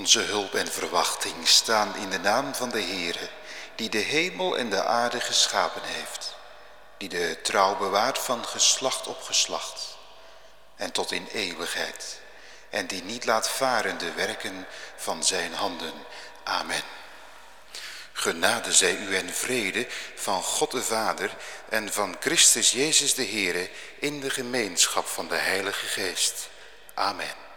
Onze hulp en verwachting staan in de naam van de Heere, die de hemel en de aarde geschapen heeft, die de trouw bewaart van geslacht op geslacht en tot in eeuwigheid, en die niet laat varen de werken van zijn handen. Amen. Genade zij u en vrede van God de Vader en van Christus Jezus de Heere in de gemeenschap van de Heilige Geest. Amen.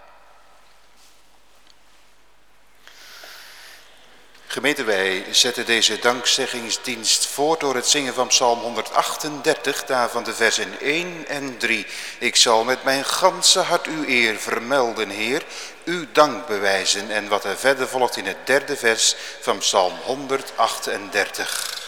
Gemeente, wij zetten deze dankzeggingsdienst voort door het zingen van Psalm 138, daarvan de versen 1 en 3. Ik zal met mijn ganse hart uw eer vermelden, Heer, uw dank bewijzen. En wat er verder volgt in het derde vers van Psalm 138.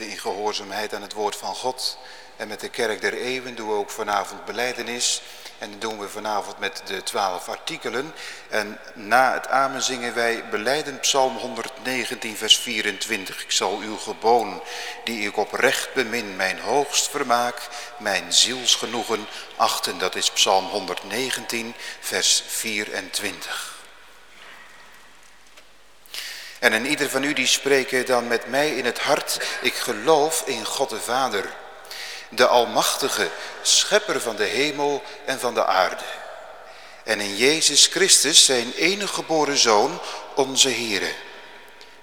In gehoorzaamheid aan het woord van God. En met de kerk der eeuwen doen we ook vanavond beleidenis. En dat doen we vanavond met de twaalf artikelen. En na het amen zingen wij beleiden psalm 119 vers 24. Ik zal uw geboon, die ik oprecht bemin, mijn hoogst vermaak, mijn zielsgenoegen achten. Dat is psalm 119 vers 24. En in ieder van u die spreken dan met mij in het hart, ik geloof in God de Vader de Almachtige, schepper van de hemel en van de aarde. En in Jezus Christus zijn enige geboren Zoon, onze Heere,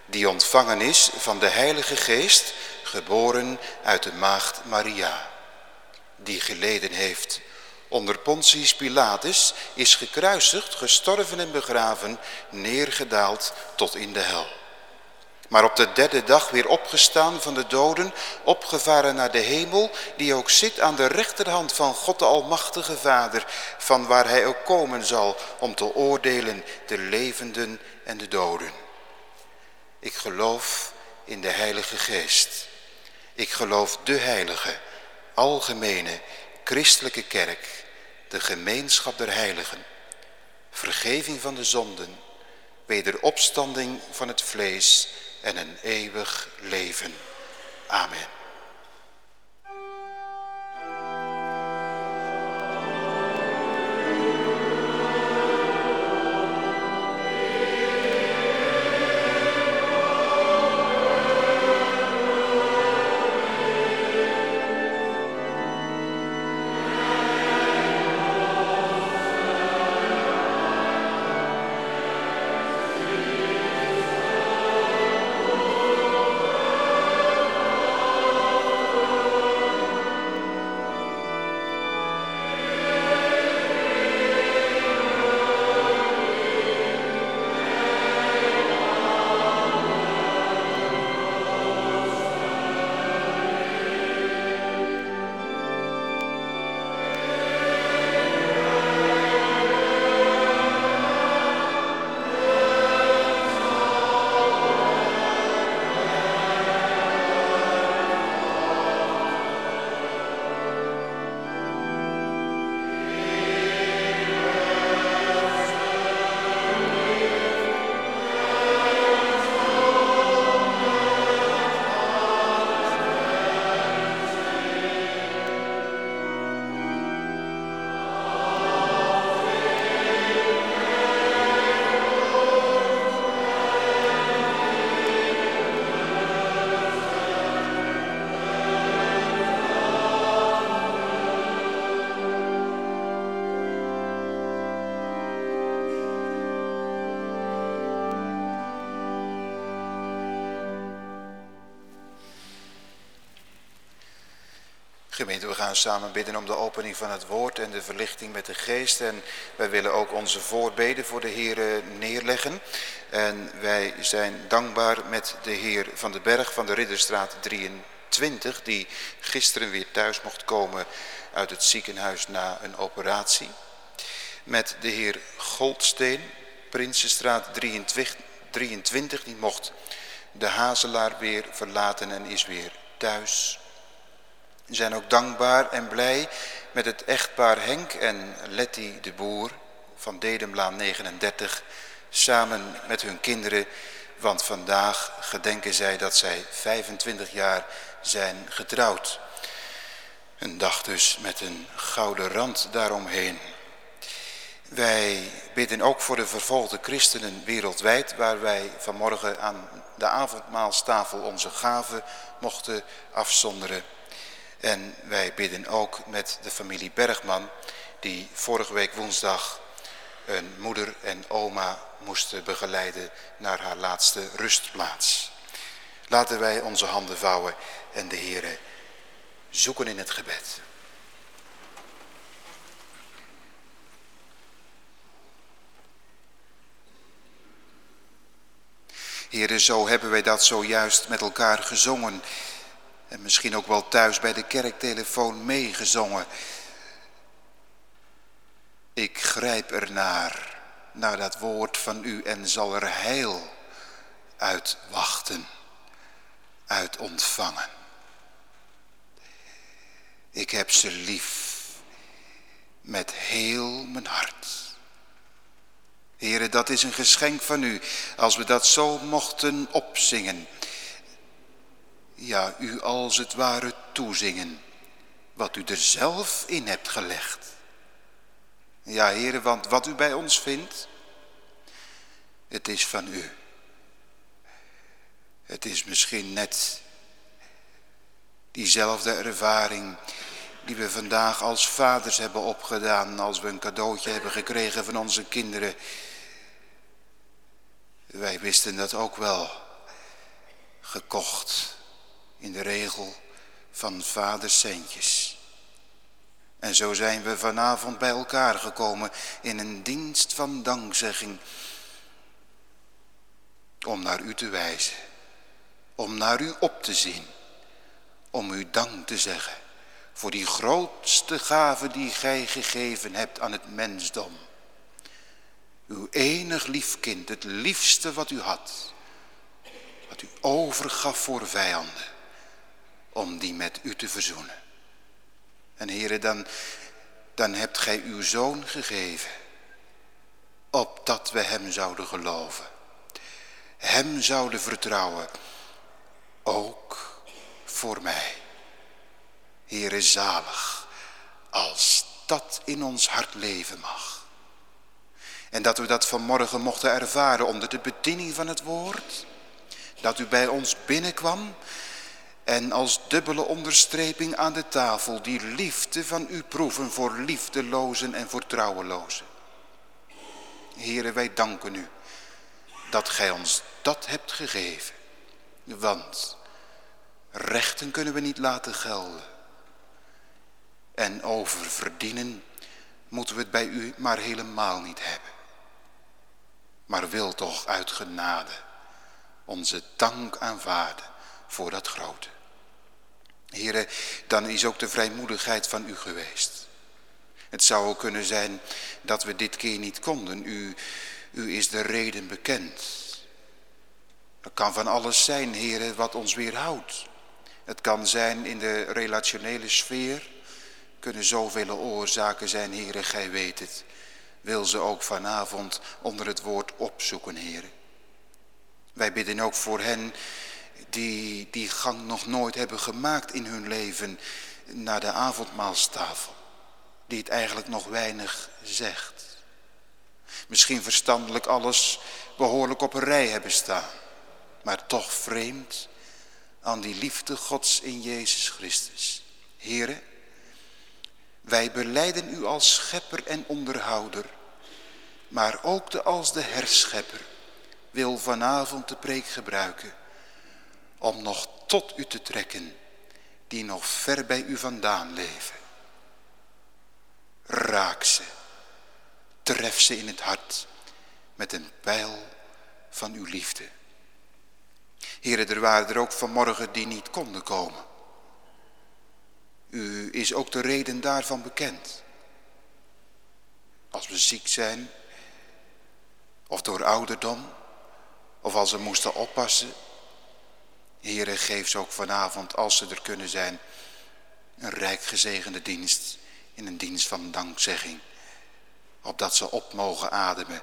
die ontvangen is van de Heilige Geest, geboren uit de maagd Maria, die geleden heeft onder Pontius Pilatus, is gekruisigd, gestorven en begraven, neergedaald tot in de hel. Maar op de derde dag weer opgestaan van de doden, opgevaren naar de hemel, die ook zit aan de rechterhand van God de Almachtige Vader, van waar hij ook komen zal om te oordelen de levenden en de doden. Ik geloof in de Heilige Geest. Ik geloof de heilige, algemene, christelijke kerk, de gemeenschap der heiligen, vergeving van de zonden, wederopstanding van het vlees en een eeuwig leven. Amen. Gemeente, we gaan samen bidden om de opening van het woord en de verlichting met de geest. En wij willen ook onze voorbeden voor de Heer neerleggen. En wij zijn dankbaar met de Heer van de Berg van de Ridderstraat 23, die gisteren weer thuis mocht komen uit het ziekenhuis na een operatie. Met de Heer Goldsteen, Prinsenstraat 23, 23 die mocht de Hazelaar weer verlaten en is weer thuis. Zijn ook dankbaar en blij met het echtpaar Henk en Letty de Boer van Dedemlaan 39 samen met hun kinderen. Want vandaag gedenken zij dat zij 25 jaar zijn getrouwd. Een dag dus met een gouden rand daaromheen. Wij bidden ook voor de vervolgde christenen wereldwijd, waar wij vanmorgen aan de avondmaalstafel onze gaven mochten afzonderen. En wij bidden ook met de familie Bergman, die vorige week woensdag een moeder en oma moesten begeleiden naar haar laatste rustplaats. Laten wij onze handen vouwen en de Heere zoeken in het gebed. Heren, zo hebben wij dat zojuist met elkaar gezongen en misschien ook wel thuis bij de kerktelefoon meegezongen. Ik grijp ernaar, naar dat woord van u en zal er heil uit wachten. uit ontvangen. Ik heb ze lief met heel mijn hart. Heren, dat is een geschenk van u, als we dat zo mochten opzingen. Ja, u als het ware toezingen, wat u er zelf in hebt gelegd. Ja, heren, want wat u bij ons vindt, het is van u. Het is misschien net diezelfde ervaring die we vandaag als vaders hebben opgedaan als we een cadeautje hebben gekregen van onze kinderen. Wij wisten dat ook wel. Gekocht in de regel van centjes. En zo zijn we vanavond bij elkaar gekomen in een dienst van dankzegging. Om naar u te wijzen. Om naar u op te zien. Om u dank te zeggen voor die grootste gave die gij gegeven hebt aan het mensdom. Uw enig lief kind, het liefste wat u had, wat u overgaf voor vijanden, om die met u te verzoenen. En heren, dan, dan hebt gij uw zoon gegeven, opdat we hem zouden geloven, hem zouden vertrouwen, ook voor mij. Heere zalig, als dat in ons hart leven mag. En dat we dat vanmorgen mochten ervaren onder de bediening van het woord. Dat u bij ons binnenkwam en als dubbele onderstreping aan de tafel die liefde van u proeven voor liefdelozen en voor trouwelozen. Wij danken u dat gij ons dat hebt gegeven. Want rechten kunnen we niet laten gelden. En over verdienen moeten we het bij u maar helemaal niet hebben. Maar wil toch uit genade onze dank aanvaarden voor dat grote. Heren, dan is ook de vrijmoedigheid van u geweest. Het zou ook kunnen zijn dat we dit keer niet konden. U, u is de reden bekend. Er kan van alles zijn, heren, wat ons weerhoudt. Het kan zijn in de relationele sfeer kunnen zoveel oorzaken zijn, heren, gij weet het. Wil ze ook vanavond onder het woord opzoeken, heren. Wij bidden ook voor hen die die gang nog nooit hebben gemaakt in hun leven naar de avondmaalstafel. Die het eigenlijk nog weinig zegt. Misschien verstandelijk alles behoorlijk op een rij hebben staan. Maar toch vreemd aan die liefde gods in Jezus Christus. Heren, wij beleiden u als schepper en onderhouder, maar ook de als de herschepper wil vanavond de preek gebruiken om nog tot u te trekken die nog ver bij u vandaan leven. Raak ze, tref ze in het hart met een pijl van uw liefde. Heren, er waren er ook vanmorgen die niet konden komen. U is ook de reden daarvan bekend. Als we ziek zijn, of door ouderdom, of als ze moesten oppassen. Heere, geef ze ook vanavond, als ze er kunnen zijn, een rijk gezegende dienst in een dienst van dankzegging. Opdat ze op mogen ademen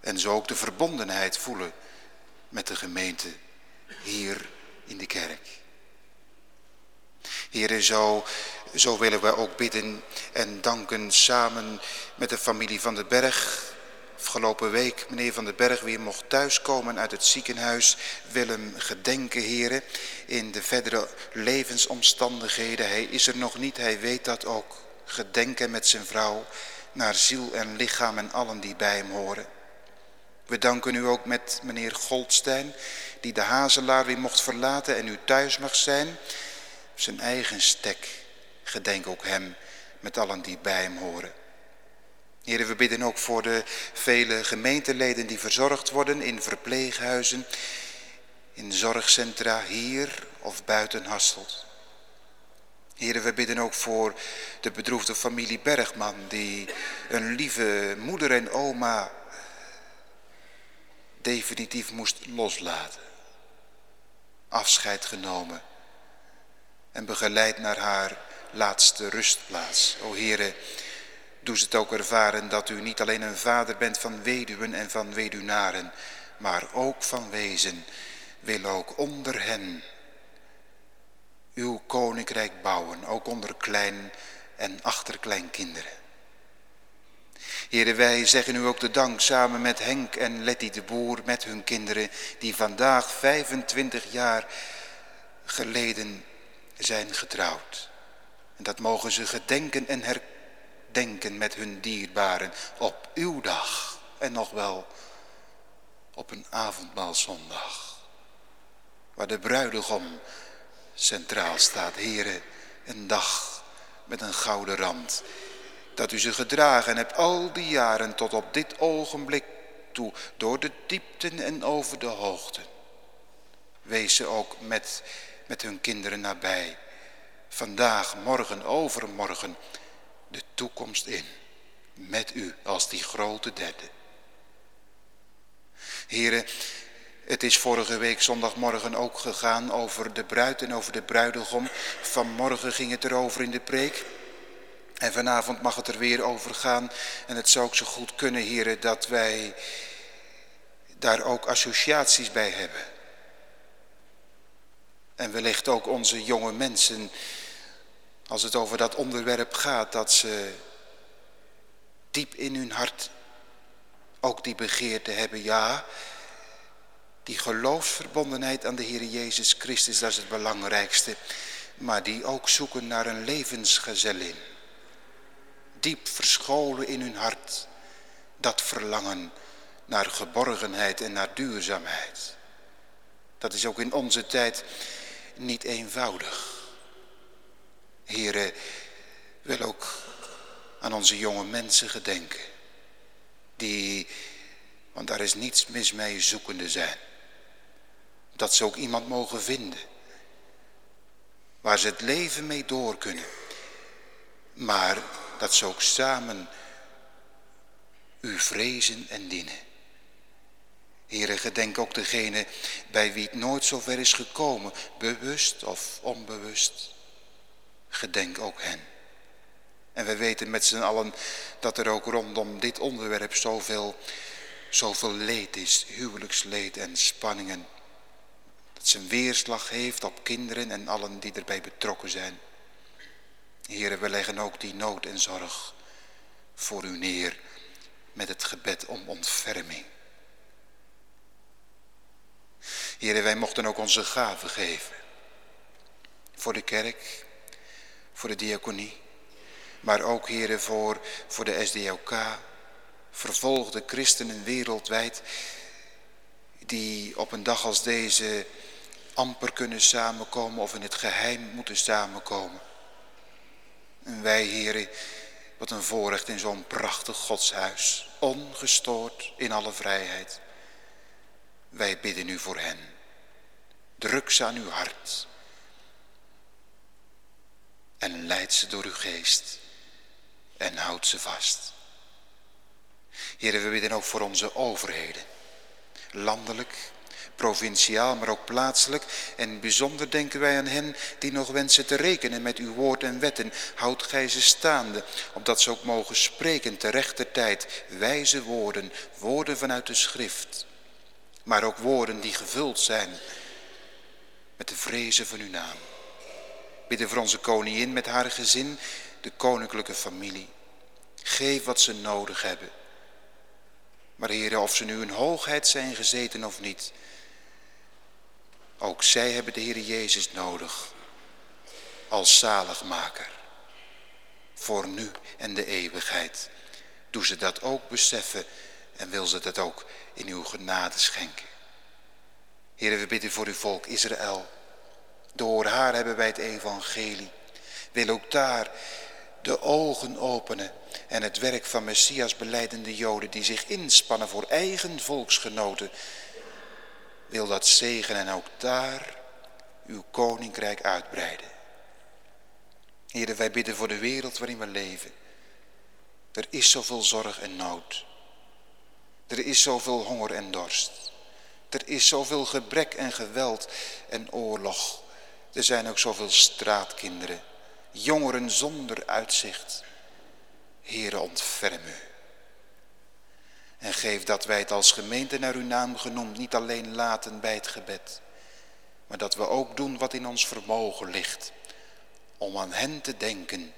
en zo ook de verbondenheid voelen met de gemeente hier in de kerk. Heren, zo, zo willen we ook bidden en danken samen met de familie van den Berg. Afgelopen week meneer Van den Berg weer mocht thuiskomen uit het ziekenhuis. Wil hem gedenken, heren, in de verdere levensomstandigheden. Hij is er nog niet, hij weet dat ook. Gedenken met zijn vrouw naar ziel en lichaam en allen die bij hem horen. We danken u ook met meneer Goldstein, die de Hazelaar weer mocht verlaten en u thuis mag zijn zijn eigen stek. Gedenk ook hem met allen die bij hem horen. Heren, we bidden ook voor de vele gemeenteleden die verzorgd worden in verpleeghuizen, in zorgcentra hier of buiten Hasselt. Heren, we bidden ook voor de bedroefde familie Bergman die een lieve moeder en oma definitief moest loslaten. afscheid genomen en begeleid naar haar laatste rustplaats. O Heere, doe ze het ook ervaren dat u niet alleen een vader bent van weduwen en van weduwnaren, maar ook van wezen, wil ook onder hen uw koninkrijk bouwen, ook onder klein en achterkleinkinderen. Heren, wij zeggen u ook de dank samen met Henk en Letty de Boer, met hun kinderen, die vandaag 25 jaar geleden zijn getrouwd. En dat mogen ze gedenken en herdenken met hun dierbaren op uw dag en nog wel op een avondmaalzondag. Waar de bruidegom centraal staat, heren, een dag met een gouden rand. Dat u ze gedragen hebt al die jaren tot op dit ogenblik toe, door de diepten en over de hoogten. Wees ze ook met, met hun kinderen nabij. Vandaag, morgen, overmorgen, de toekomst in. Met u als die grote derde. Heren, het is vorige week zondagmorgen ook gegaan over de bruid en over de bruidegom. Vanmorgen ging het erover in de preek. En vanavond mag het er weer over gaan. En het zou ook zo goed kunnen, heren, dat wij daar ook associaties bij hebben. En wellicht ook onze jonge mensen, als het over dat onderwerp gaat, dat ze diep in hun hart ook die begeerte hebben. Ja, die geloofsverbondenheid aan de Heer Jezus Christus, dat is het belangrijkste. Maar die ook zoeken naar een levensgezellin. Diep verscholen in hun hart. Dat verlangen naar geborgenheid en naar duurzaamheid. Dat is ook in onze tijd niet eenvoudig. Heren, wil ook aan onze jonge mensen gedenken. Die, want daar is niets mis mee, zoekende zijn. Dat ze ook iemand mogen vinden. Waar ze het leven mee door kunnen. Maar dat ze ook samen u vrezen en dienen. Heren, gedenk ook degene bij wie het nooit zo ver is gekomen, bewust of onbewust. Gedenk ook hen. En we weten met z'n allen dat er ook rondom dit onderwerp zoveel, zoveel leed is, huwelijksleed en spanningen. Dat zijn weerslag heeft op kinderen en allen die erbij betrokken zijn. Heren, we leggen ook die nood en zorg voor u neer met het gebed om ontferming. Heren, wij mochten ook onze gaven geven. Voor de kerk, voor de diaconie, maar ook, heren, voor, voor de SDLK, vervolgde christenen wereldwijd, die op een dag als deze amper kunnen samenkomen of in het geheim moeten samenkomen. En wij, heren, wat een voorrecht in zo'n prachtig godshuis, ongestoord in alle vrijheid. Wij bidden u voor hen. Druk ze aan uw hart. En leid ze door uw geest. En houd ze vast. Heren, we bidden ook voor onze overheden. Landelijk, provinciaal, maar ook plaatselijk. En bijzonder denken wij aan hen die nog wensen te rekenen met uw woord en wetten. Houd gij ze staande, opdat ze ook mogen spreken te rechter tijd. Wijze woorden, woorden vanuit de schrift. Maar ook woorden die gevuld zijn met de vrezen van uw naam. Bidden voor onze koningin met haar gezin, de koninklijke familie. Geef wat ze nodig hebben. Maar heren, of ze nu in hoogheid zijn gezeten of niet. Ook zij hebben de Heer Jezus nodig. Als zaligmaker. Voor nu en de eeuwigheid. Doe ze dat ook beseffen en wil ze dat ook in uw genade schenken. Heren, we bidden voor uw volk Israël. Door haar hebben wij het evangelie. Wil ook daar de ogen openen en het werk van Messias beleidende Joden die zich inspannen voor eigen volksgenoten. Wil dat zegen en ook daar uw koninkrijk uitbreiden. Heren, wij bidden voor de wereld waarin we leven. Er is zoveel zorg en nood. Er is zoveel honger en dorst. Er is zoveel gebrek en geweld en oorlog. Er zijn ook zoveel straatkinderen, jongeren zonder uitzicht. Heere, ontferm u. En geef dat wij het als gemeente naar uw naam genoemd niet alleen laten bij het gebed, maar dat we ook doen wat in ons vermogen ligt, om aan hen te denken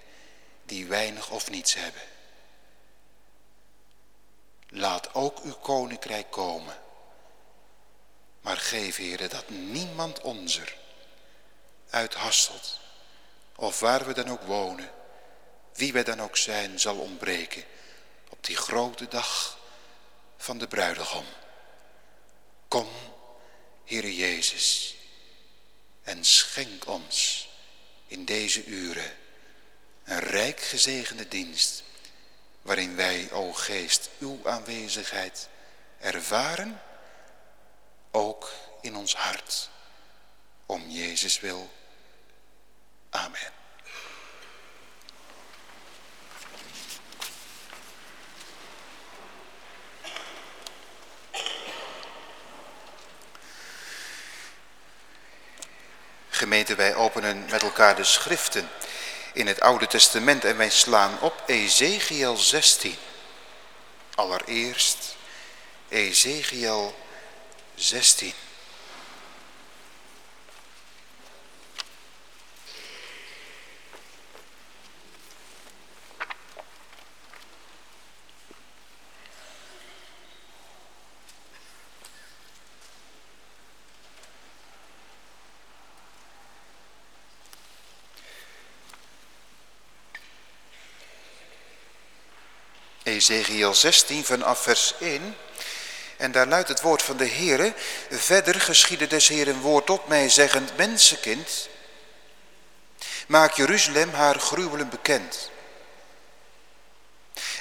die weinig of niets hebben. Laat ook uw koninkrijk komen. Maar geef, heren, dat niemand onzer uit Hasselt, of waar we dan ook wonen, wie wij dan ook zijn, zal ontbreken op die grote dag van de bruidegom. Kom, Heere Jezus, en schenk ons in deze uren een rijk gezegende dienst, waarin wij, o Geest, uw aanwezigheid ervaren, ook in ons hart, om Jezus wil. Amen. Gemeente, wij openen met elkaar de schriften in het Oude Testament en wij slaan op Ezekiel 16. Allereerst Ezekiel 16. Ezekiel 16 vanaf vers 1. En daar luidt het woord van de Heere. Verder geschiedde des Heeren woord tot mij zeggend, mensenkind, maak Jeruzalem haar gruwelen bekend.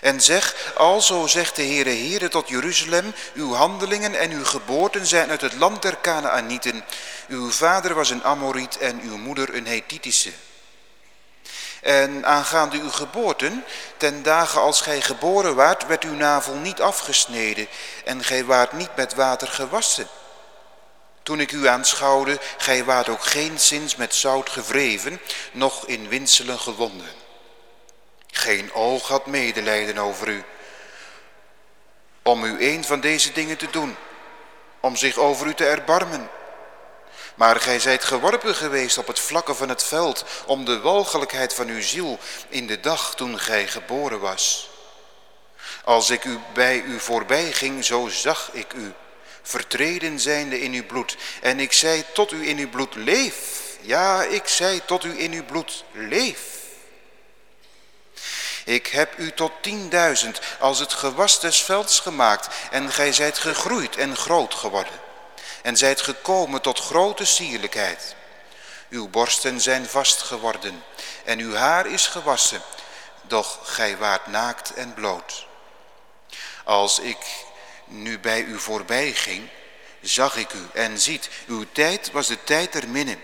En zeg, alzo zegt de Heere Heere tot Jeruzalem, uw handelingen en uw geboorten zijn uit het land der Kanaanieten. Uw vader was een Amoriet en uw moeder een Hethitische. En aangaande uw geboorten, ten dagen als gij geboren waart, werd uw navel niet afgesneden en gij waart niet met water gewassen. Toen ik u aanschouwde, gij waart ook geen zins met zout gevreven, noch in winselen gewonden. Geen oog had medelijden over u, om u een van deze dingen te doen, om zich over u te erbarmen. Maar gij zijt geworpen geweest op het vlakke van het veld om de walgelijkheid van uw ziel in de dag toen gij geboren was. Als ik u bij u voorbij ging, zo zag ik u, vertreden zijnde in uw bloed. En ik zei tot u in uw bloed, leef. Ja, ik zei tot u in uw bloed, leef. Ik heb u tot tienduizend als het gewas des velds gemaakt en gij zijt gegroeid en groot geworden en zijt gekomen tot grote sierlijkheid. Uw borsten zijn vast geworden en uw haar is gewassen, doch gij waart naakt en bloot. Als ik nu bij u voorbij ging, zag ik u en ziet, uw tijd was de tijd der minne.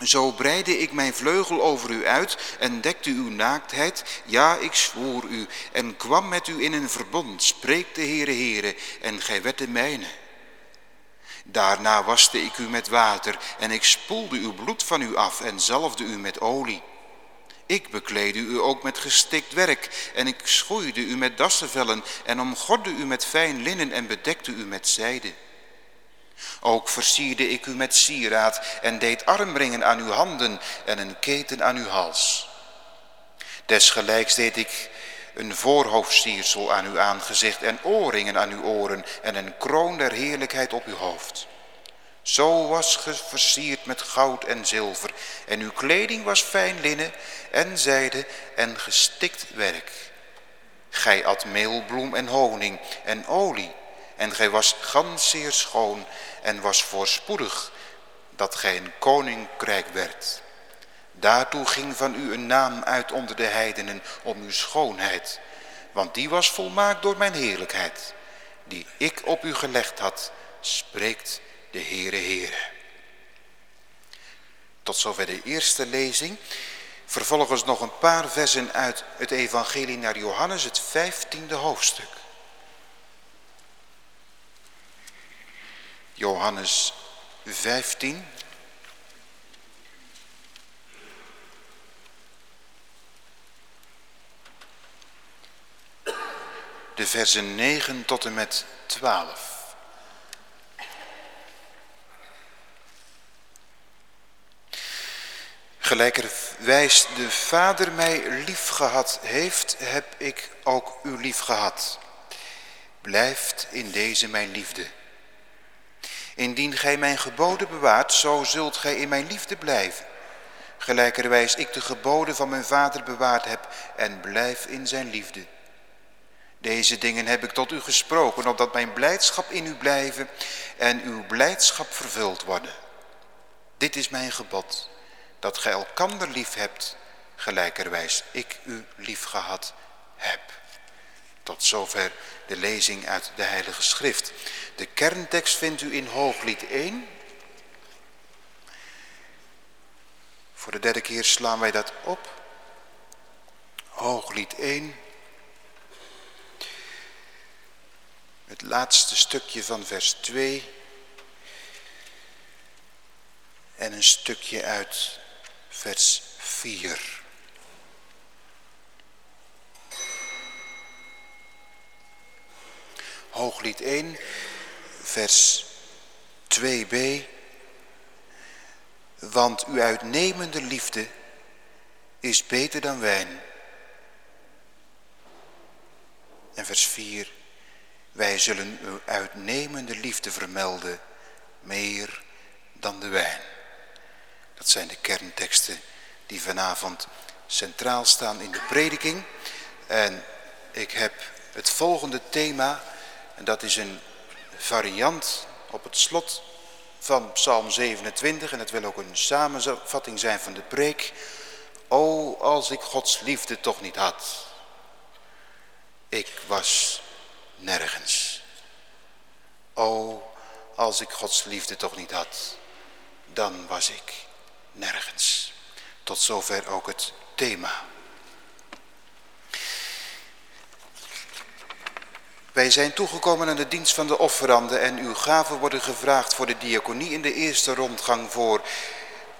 Zo breidde ik mijn vleugel over u uit en dekte uw naaktheid. Ja, ik zwoer u en kwam met u in een verbond, spreekt de Heere Heere, en gij werd de mijne. Daarna waste ik u met water en ik spoelde uw bloed van u af en zalfde u met olie. Ik bekleedde u ook met gestikt werk en ik schoeide u met dassenvellen en omgorde u met fijn linnen en bedekte u met zijde. Ook versierde ik u met sieraad en deed armringen aan uw handen en een keten aan uw hals. Desgelijks deed ik een voorhoofdsiersel aan uw aangezicht en oorringen aan uw oren en een kroon der heerlijkheid op uw hoofd. Zo was ge versierd met goud en zilver en uw kleding was fijn linnen en zijde en gestikt werk. Gij at meelbloem en honing en olie en gij was gans zeer schoon en was voorspoedig dat gij een koninkrijk werd. Daartoe ging van u een naam uit onder de heidenen om uw schoonheid, want die was volmaakt door mijn heerlijkheid, die ik op u gelegd had, spreekt de Heere Heere. Tot zover de eerste lezing. Vervolgens nog een paar versen uit het evangelie naar Johannes, het vijftiende hoofdstuk. Johannes 15. De versen 9 tot en met 12. Gelijkerwijs de Vader mij lief gehad heeft, heb ik ook u lief gehad. Blijft in deze mijn liefde. Indien gij mijn geboden bewaart, zo zult gij in mijn liefde blijven. Gelijkerwijs ik de geboden van mijn vader bewaard heb en blijf in zijn liefde. Deze dingen heb ik tot u gesproken, opdat mijn blijdschap in u blijven en uw blijdschap vervuld worden. Dit is mijn gebod, dat gij elkander lief hebt, gelijkerwijs ik u lief gehad heb. Tot zover de lezing uit de Heilige Schrift. De kerntekst vindt u in Hooglied 1. Voor de derde keer slaan wij dat op. Hooglied 1. Het laatste stukje van vers 2. En een stukje uit vers 4. Hooglied 1, vers 2b. Want uw uitnemende liefde is beter dan wijn. En vers 4. Wij zullen uw uitnemende liefde vermelden, meer dan de wijn. Dat zijn de kernteksten die vanavond centraal staan in de prediking. En ik heb het volgende thema, en dat is een variant op het slot van Psalm 27. En het wil ook een samenvatting zijn van de preek. O, als ik Gods liefde toch niet had. Ik was nergens. O, als ik Gods liefde toch niet had, dan was ik nergens. Tot zover ook het thema. Wij zijn toegekomen aan de dienst van de offeranden en uw gaven worden gevraagd voor de diaconie in de eerste rondgang voor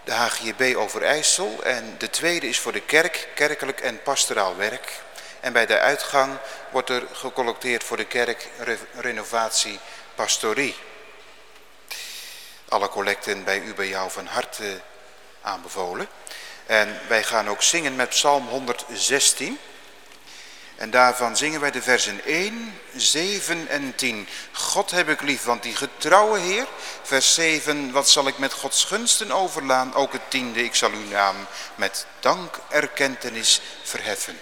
de HGB Overijssel en de tweede is voor de kerk, kerkelijk en pastoraal werk. En bij de uitgang wordt er gecollecteerd voor de kerk renovatie pastorie. Alle collecten bij u, bij jou van harte aanbevolen. En wij gaan ook zingen met Psalm 116. En daarvan zingen wij de versen 1, 7 en 10. God heb ik lief, want die getrouwe Heer. Vers 7, wat zal ik met Gods gunsten overlaan? Ook het tiende, ik zal uw naam met dank erkentenis verheffen.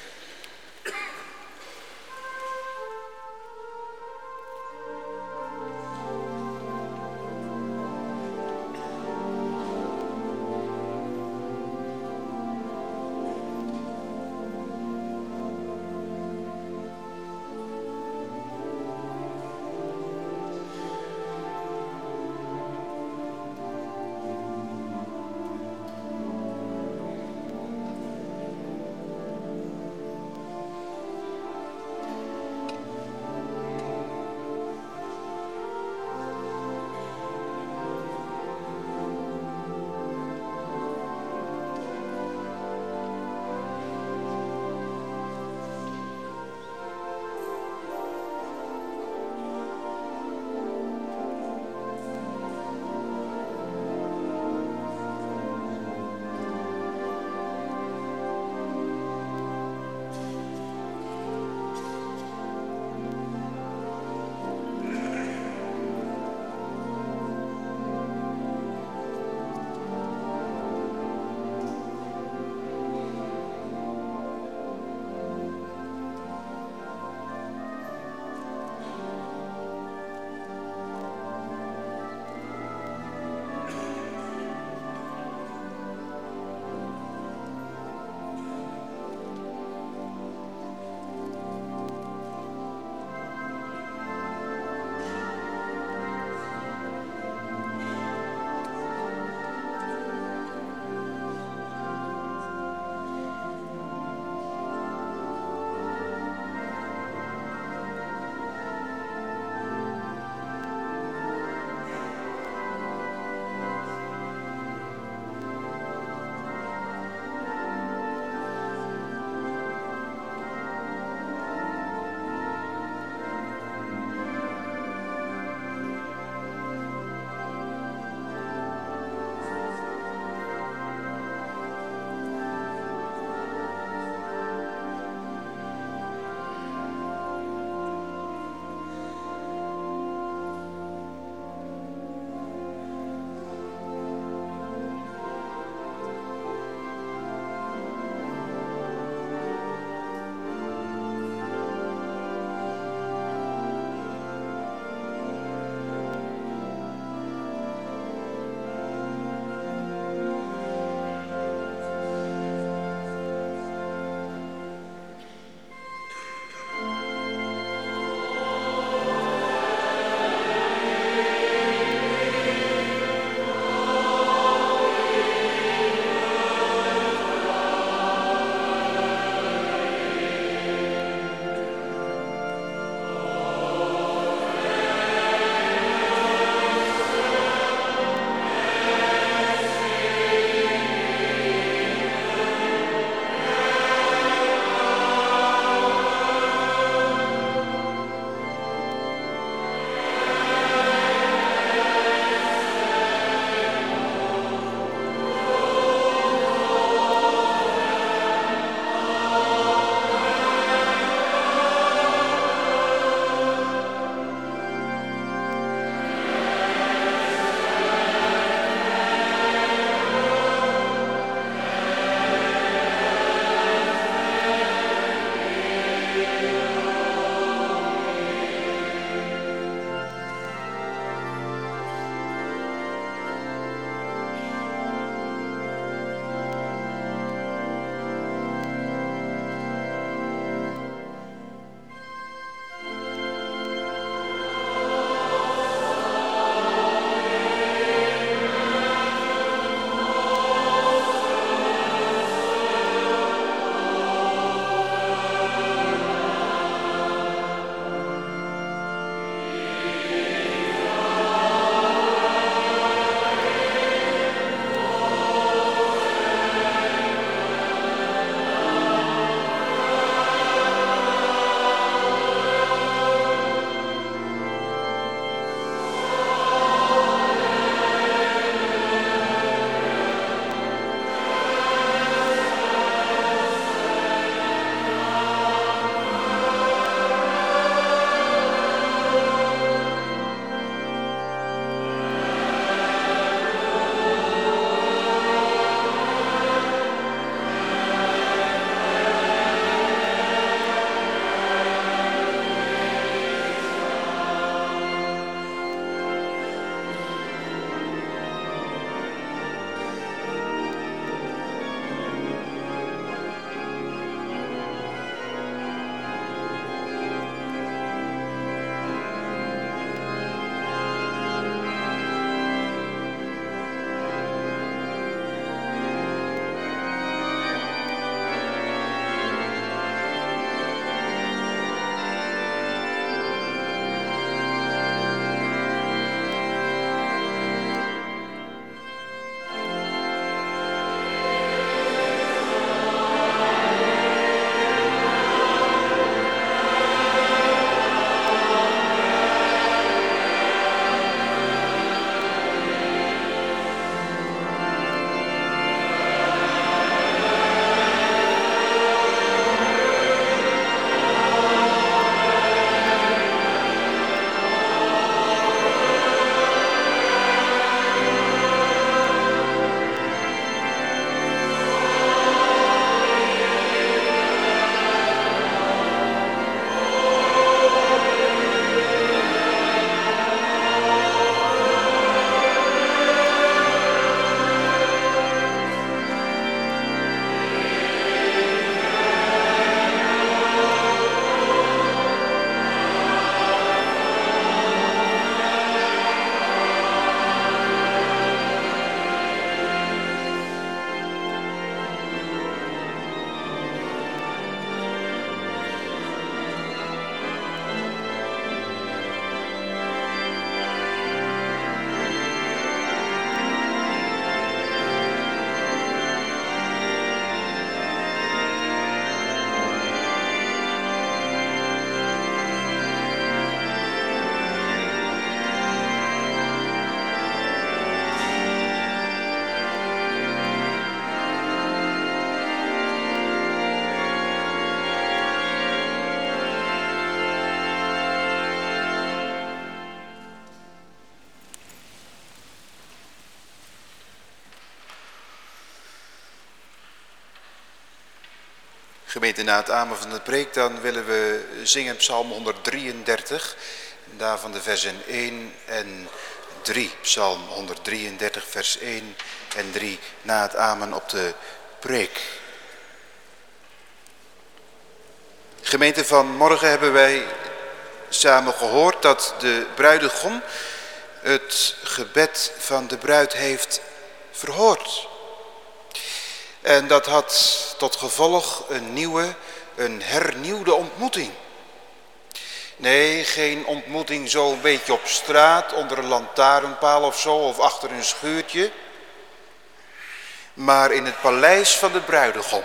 Gemeente, na het amen van de preek, dan willen we zingen Psalm 133. Daarvan de versen 1 en 3. Psalm 133, vers 1 en 3 na het amen op de preek. Gemeente, vanmorgen hebben wij samen gehoord dat de bruidegom het gebed van de bruid heeft verhoord. En dat had tot gevolg een nieuwe, een hernieuwde ontmoeting. Nee, geen ontmoeting zo een beetje op straat, onder een lantaarnpaal of zo, of achter een schuurtje. Maar in het paleis van de bruidegom.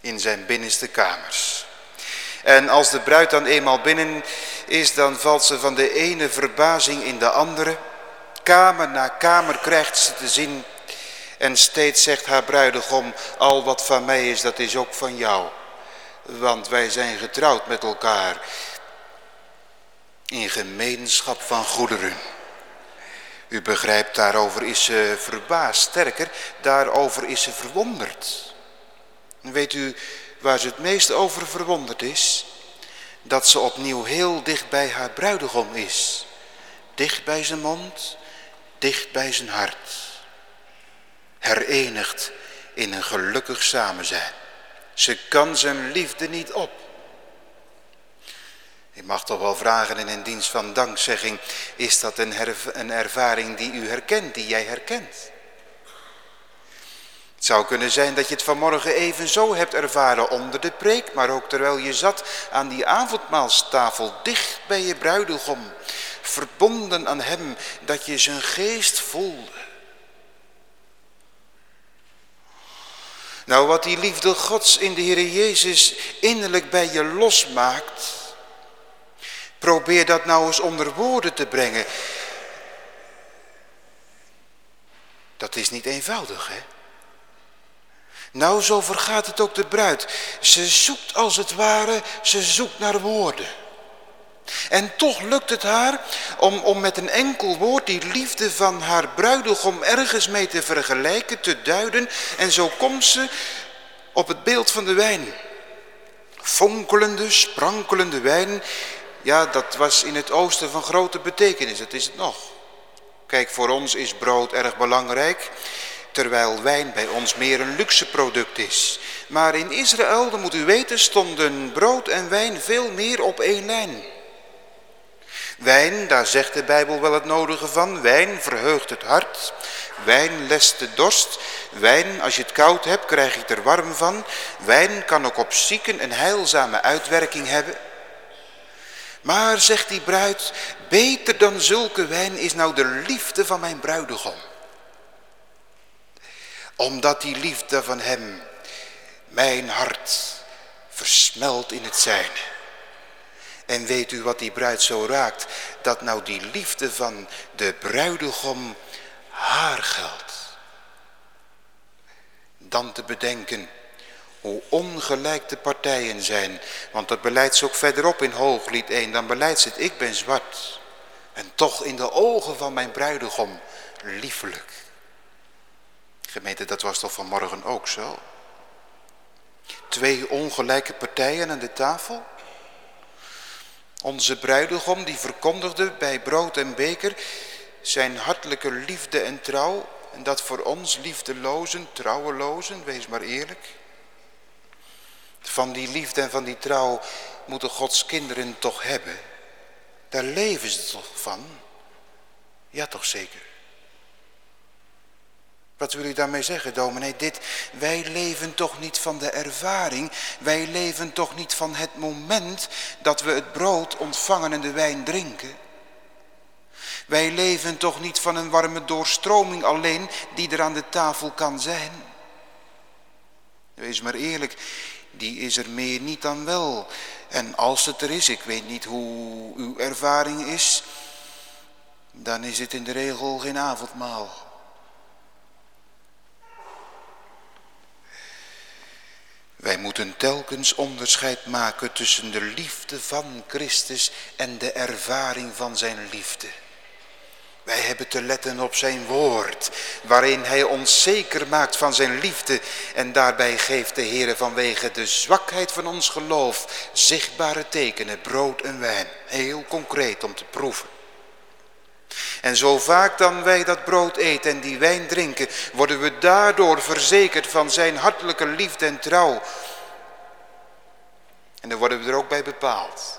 In zijn binnenste kamers. En als de bruid dan eenmaal binnen is, dan valt ze van de ene verbazing in de andere. Kamer na kamer krijgt ze te zien en steeds zegt haar bruidegom, al wat van mij is, dat is ook van jou. Want wij zijn getrouwd met elkaar in gemeenschap van goederen. U begrijpt, daarover is ze verbaasd. Sterker, daarover is ze verwonderd. weet u waar ze het meest over verwonderd is? Dat ze opnieuw heel dicht bij haar bruidegom is. Dicht bij zijn mond, dicht bij zijn hart herenigd in een gelukkig samen zijn. Ze kan zijn liefde niet op. Ik mag toch wel vragen in een dienst van dankzegging, is dat een, een ervaring die u herkent, die jij herkent? Het zou kunnen zijn dat je het vanmorgen even zo hebt ervaren onder de preek, maar ook terwijl je zat aan die avondmaalstafel dicht bij je bruidegom, verbonden aan hem, dat je zijn geest voelde. Nou, wat die liefde gods in de Heer Jezus innerlijk bij je losmaakt, probeer dat nou eens onder woorden te brengen. Dat is niet eenvoudig, hè? Nou, zo vergaat het ook de bruid. Ze zoekt als het ware, ze zoekt naar woorden. En toch lukt het haar om, om met een enkel woord die liefde van haar bruidegom ergens mee te vergelijken, te duiden. En zo komt ze op het beeld van de wijn. Fonkelende, sprankelende wijn. Ja, dat was in het oosten van grote betekenis. Dat is het nog. Kijk, voor ons is brood erg belangrijk. Terwijl wijn bij ons meer een luxe product is. Maar in Israël, dat moet u weten, stonden brood en wijn veel meer op één lijn. Wijn, daar zegt de Bijbel wel het nodige van. Wijn verheugt het hart. Wijn lest de dorst. Wijn, als je het koud hebt, krijg je er warm van. Wijn kan ook op zieken een heilzame uitwerking hebben. Maar, zegt die bruid, beter dan zulke wijn is nou de liefde van mijn bruidegom. Omdat die liefde van hem mijn hart versmelt in het zijne. En weet u wat die bruid zo raakt? Dat nou die liefde van de bruidegom haar geldt. Dan te bedenken hoe ongelijk de partijen zijn. Want dat beleidt ze ook verderop in Hooglied 1. Dan beleidt ze het, ik ben zwart. En toch in de ogen van mijn bruidegom liefelijk. Gemeente, dat was toch vanmorgen ook zo? Twee ongelijke partijen aan de tafel? Onze bruidegom die verkondigde bij brood en beker zijn hartelijke liefde en trouw. En dat voor ons liefdelozen, trouwelozen, wees maar eerlijk. Van die liefde en van die trouw moeten Gods kinderen toch hebben. Daar leven ze toch van? Ja, toch zeker. Wat wil u daarmee zeggen, dominee? Dit, wij leven toch niet van de ervaring. Wij leven toch niet van het moment dat we het brood ontvangen en de wijn drinken. Wij leven toch niet van een warme doorstroming alleen die er aan de tafel kan zijn. Wees maar eerlijk, die is er meer niet dan wel. En als het er is, ik weet niet hoe uw ervaring is, dan is het in de regel geen avondmaal. Wij moeten telkens onderscheid maken tussen de liefde van Christus en de ervaring van zijn liefde. Wij hebben te letten op zijn woord, waarin hij ons zeker maakt van zijn liefde. En daarbij geeft de Heer vanwege de zwakheid van ons geloof zichtbare tekenen, brood en wijn. Heel concreet om te proeven. En zo vaak dan wij dat brood eten en die wijn drinken, worden we daardoor verzekerd van zijn hartelijke liefde en trouw. En dan worden we er ook bij bepaald.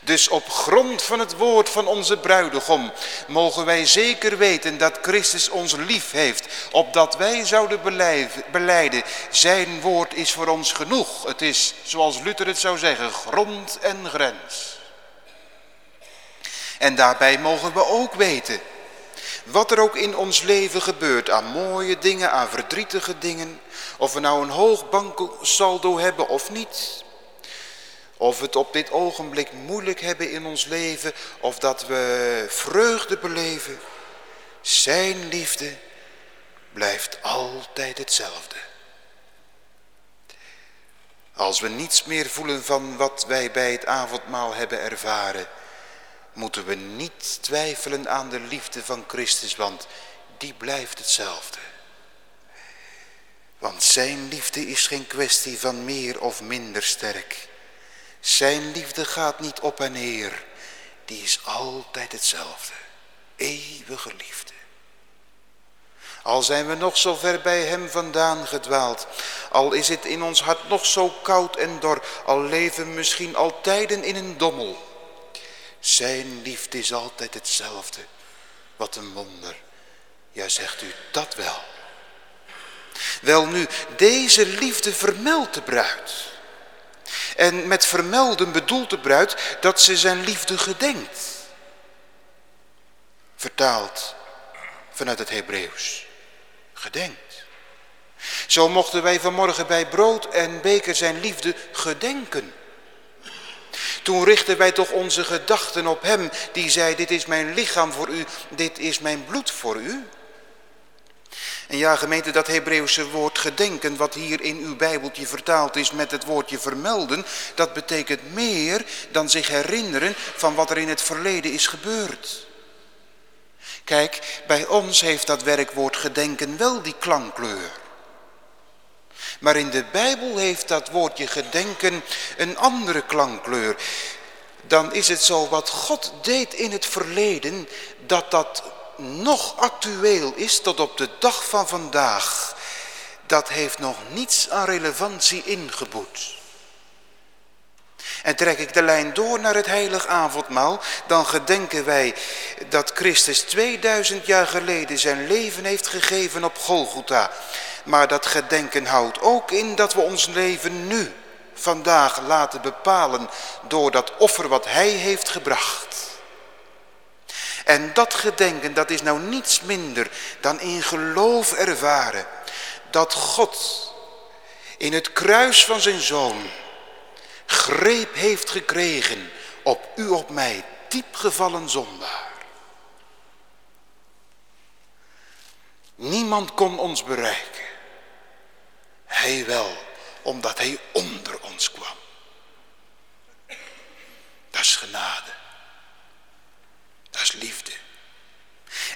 Dus op grond van het woord van onze bruidegom mogen wij zeker weten dat Christus ons lief heeft. Opdat wij zouden beleiden, zijn woord is voor ons genoeg. Het is, zoals Luther het zou zeggen, grond en grens. En daarbij mogen we ook weten, wat er ook in ons leven gebeurt, aan mooie dingen, aan verdrietige dingen. Of we nou een hoog banksaldo hebben of niet. Of we het op dit ogenblik moeilijk hebben in ons leven. Of dat we vreugde beleven. Zijn liefde blijft altijd hetzelfde. Als we niets meer voelen van wat wij bij het avondmaal hebben ervaren, moeten we niet twijfelen aan de liefde van Christus, want die blijft hetzelfde. Want zijn liefde is geen kwestie van meer of minder sterk. Zijn liefde gaat niet op en neer. Die is altijd hetzelfde. Eeuwige liefde. Al zijn we nog zo ver bij hem vandaan gedwaald. Al is het in ons hart nog zo koud en dor. Al leven we misschien al tijden in een dommel. Zijn liefde is altijd hetzelfde. Wat een wonder. Ja, zegt u dat wel. Wel nu, deze liefde vermeldt de bruid. En met vermelden bedoelt de bruid dat ze zijn liefde gedenkt. Vertaald vanuit het Hebreeuws. Gedenkt. Zo mochten wij vanmorgen bij brood en beker zijn liefde gedenken. Toen richten wij toch onze gedachten op hem die zei, dit is mijn lichaam voor u, dit is mijn bloed voor u. En ja gemeente, dat Hebreeuwse woord gedenken, wat hier in uw Bijbeltje vertaald is met het woordje vermelden, dat betekent meer dan zich herinneren van wat er in het verleden is gebeurd. Kijk, bij ons heeft dat werkwoord gedenken wel die klankkleur. Maar in de Bijbel heeft dat woordje gedenken een andere klankkleur. Dan is het zo wat God deed in het verleden, dat dat nog actueel is tot op de dag van vandaag, dat heeft nog niets aan relevantie ingeboet. En trek ik de lijn door naar het heilig avondmaal, dan gedenken wij dat Christus 2000 jaar geleden zijn leven heeft gegeven op Golgotha. Maar dat gedenken houdt ook in dat we ons leven nu, vandaag laten bepalen door dat offer wat hij heeft gebracht. En dat gedenken, dat is nou niets minder dan in geloof ervaren dat God in het kruis van zijn zoon greep heeft gekregen op u, op mij, diep gevallen zondaar. Niemand kon ons bereiken. Hij wel, omdat hij onder ons kwam. Dat is genade. Dat is liefde.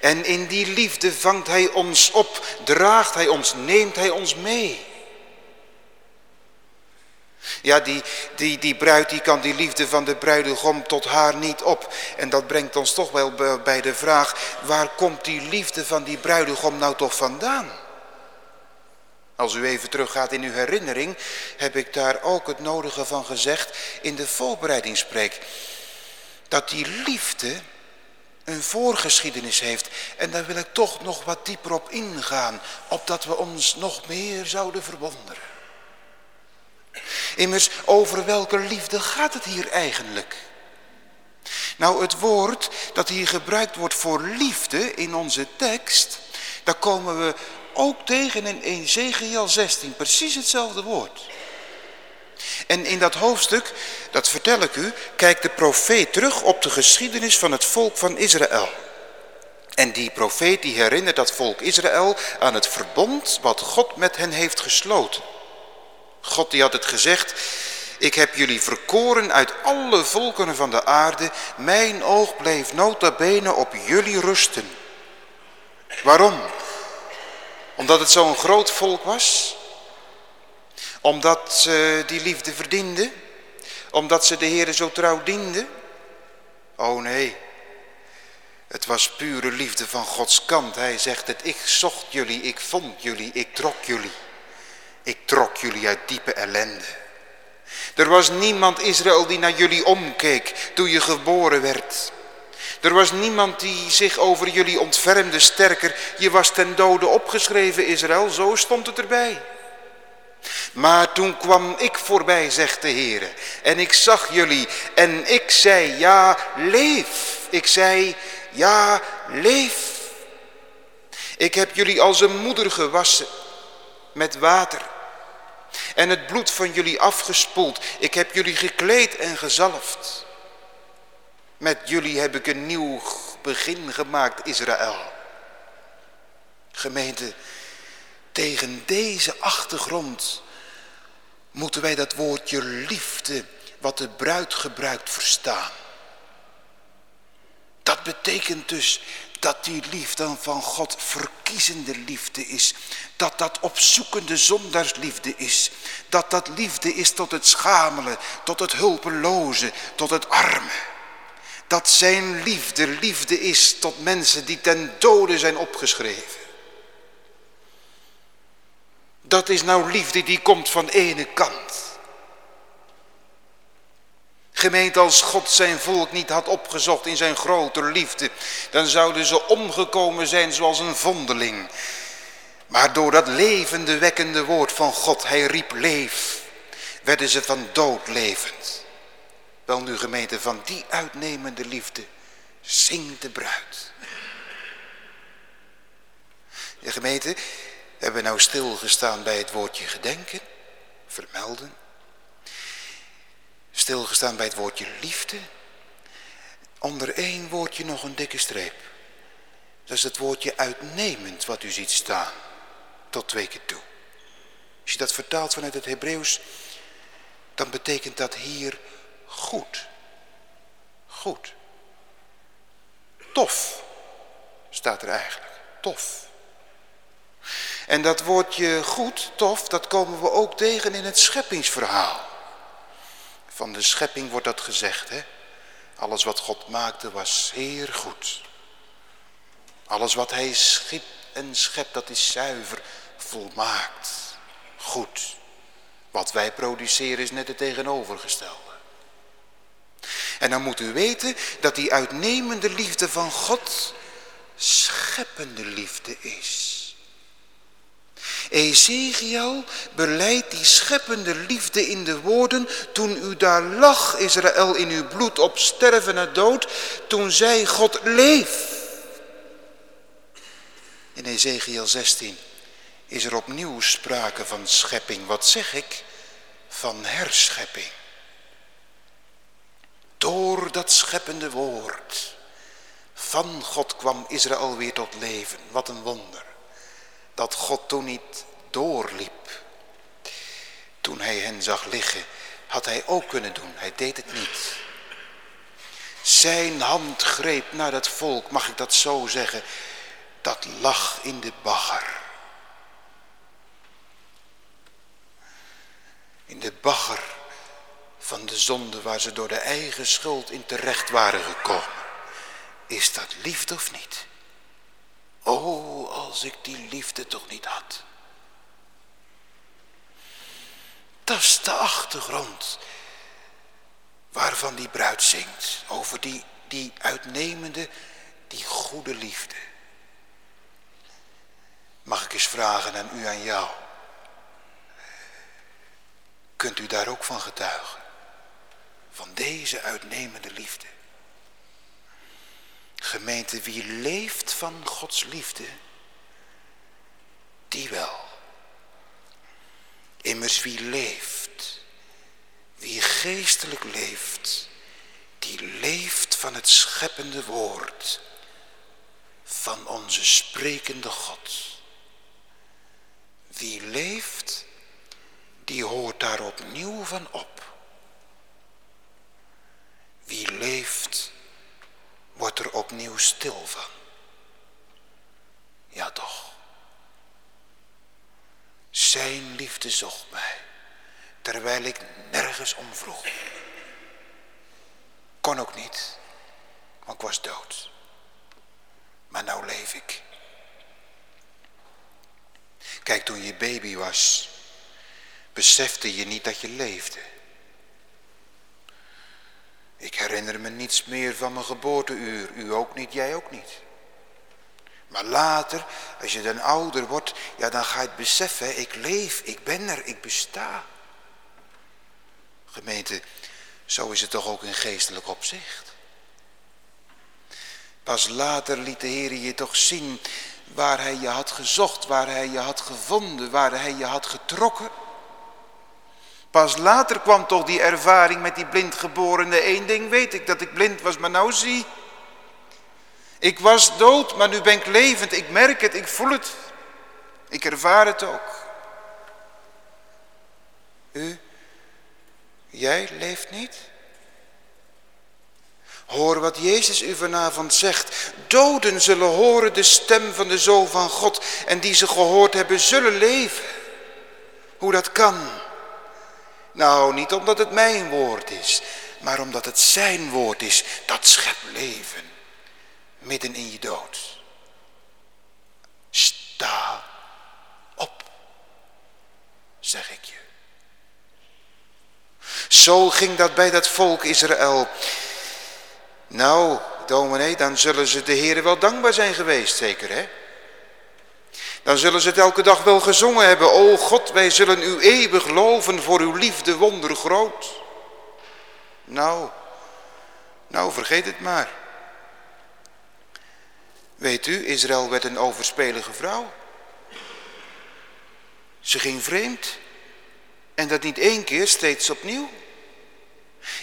En in die liefde vangt hij ons op, draagt hij ons, neemt hij ons mee. Ja, die, die, die bruid die kan die liefde van de bruidegom tot haar niet op. En dat brengt ons toch wel bij de vraag, waar komt die liefde van die bruidegom nou toch vandaan? Als u even teruggaat in uw herinnering, heb ik daar ook het nodige van gezegd in de voorbereidingspreek. Dat die liefde een voorgeschiedenis heeft. En daar wil ik toch nog wat dieper op ingaan, opdat we ons nog meer zouden verwonderen. Immers, over welke liefde gaat het hier eigenlijk? Nou, het woord dat hier gebruikt wordt voor liefde in onze tekst, daar komen we ook tegen in Ezekiel 16, precies hetzelfde woord. En in dat hoofdstuk, dat vertel ik u, kijkt de profeet terug op de geschiedenis van het volk van Israël. En die profeet die herinnert dat volk Israël aan het verbond wat God met hen heeft gesloten. God die had het gezegd, Ik heb jullie verkoren uit alle volkeren van de aarde. Mijn oog bleef nota bene op jullie rusten. Waarom? Omdat het zo'n groot volk was? Omdat ze die liefde verdienden? Omdat ze de Heer zo trouw dienden? Oh nee, het was pure liefde van Gods kant. Hij zegt het, ik zocht jullie, ik vond jullie, ik trok jullie. Ik trok jullie uit diepe ellende. Er was niemand Israël die naar jullie omkeek toen je geboren werd. Er was niemand die zich over jullie ontfermde sterker. Je was ten dode opgeschreven Israël, zo stond het erbij. Maar toen kwam ik voorbij, zegt de Heer, en ik zag jullie en ik zei, ja, leef. Ik zei, ja, leef. Ik heb jullie als een moeder gewassen met water en het bloed van jullie afgespoeld. Ik heb jullie gekleed en gezalfd. Met jullie heb ik een nieuw begin gemaakt, Israël. Gemeente, tegen deze achtergrond moeten wij dat woordje liefde, wat de bruid gebruikt, verstaan. Dat betekent dus dat die liefde van God verkiezende liefde is. Dat dat opzoekende zondaarsliefde is. Dat dat liefde is tot het schamelen, tot het hulpeloze, tot het arme. Dat zijn liefde liefde is tot mensen die ten dode zijn opgeschreven. Dat is nou liefde die komt van ene kant. Gemeente, als God zijn volk niet had opgezocht in zijn grote liefde, dan zouden ze omgekomen zijn zoals een vondeling. Maar door dat levende, wekkende woord van God, hij riep leef, werden ze van dood levend. Wel nu gemeente, van die uitnemende liefde zingt de bruid. De gemeente, hebben nou stilgestaan bij het woordje gedenken, vermelden stilgestaan bij het woordje liefde. Onder één woordje nog een dikke streep. Dat is het woordje uitnemend wat u ziet staan. Tot twee keer toe. Als je dat vertaalt vanuit het Hebreeuws, dan betekent dat hier goed. Goed. Tof, staat er eigenlijk. Tof. En dat woordje goed, tof, dat komen we ook tegen in het scheppingsverhaal. Van de schepping wordt dat gezegd. Hè? Alles wat God maakte was zeer goed. Alles wat hij schiep en schept, dat is zuiver, volmaakt, goed. Wat wij produceren is net het tegenovergestelde. En dan moet u weten dat die uitnemende liefde van God scheppende liefde is. Ezekiel beleidt die scheppende liefde in de woorden, toen u daar lag, Israël, in uw bloed op sterven en dood, toen zei God, leef. In Ezekiel 16 is er opnieuw sprake van schepping. Wat zeg ik? Van herschepping. Door dat scheppende woord van God kwam Israël weer tot leven. Wat een wonder dat God toen niet doorliep. Toen hij hen zag liggen, had hij ook kunnen doen. Hij deed het niet. Zijn hand greep naar dat volk, mag ik dat zo zeggen, dat lag in de bagger. In de bagger van de zonde waar ze door de eigen schuld in terecht waren gekomen. Is dat liefde of niet? Oh, als ik die liefde toch niet had. Dat is de achtergrond waarvan die bruid zingt. Over die, die uitnemende, die goede liefde. Mag ik eens vragen aan u, aan jou. Kunt u daar ook van getuigen? Van deze uitnemende liefde. Gemeente, wie leeft van Gods liefde, die wel. Immers wie leeft, wie geestelijk leeft, die leeft van het scheppende woord van onze sprekende God. Wie leeft, die hoort daar opnieuw van op. Wie leeft, wordt er opnieuw stil van. Ja toch. Zijn liefde zocht mij, terwijl ik nergens om vroeg. Kon ook niet, want ik was dood. Maar nou leef ik. Kijk, toen je baby was, besefte je niet dat je leefde. Ik herinner me niets meer van mijn geboorteuur. U ook niet, jij ook niet. Maar later, als je dan ouder wordt, ja dan ga je het beseffen, ik leef, ik ben er, ik besta. Gemeente, zo is het toch ook in geestelijk opzicht. Pas later liet de Heer je toch zien waar hij je had gezocht, waar hij je had gevonden, waar hij je had getrokken. Pas later kwam toch die ervaring met die blindgeborene. Eén ding weet ik, dat ik blind was, maar nou zie. Ik was dood, maar nu ben ik levend. Ik merk het, ik voel het. Ik ervaar het ook. U, jij leeft niet? Hoor wat Jezus u vanavond zegt. Doden zullen horen de stem van de Zoon van God. En die ze gehoord hebben, zullen leven. Hoe dat kan. Nou, niet omdat het mijn woord is, maar omdat het zijn woord is. Dat schept leven. Midden in je dood. Sta op, zeg ik je. Zo ging dat bij dat volk Israël. Nou, dominee, dan zullen ze de Heer wel dankbaar zijn geweest, zeker hè? Dan zullen ze het elke dag wel gezongen hebben. O God, wij zullen u eeuwig loven voor uw liefde wonder groot. Nou, nou vergeet het maar. Weet u, Israël werd een overspelige vrouw. Ze ging vreemd. En dat niet één keer, steeds opnieuw.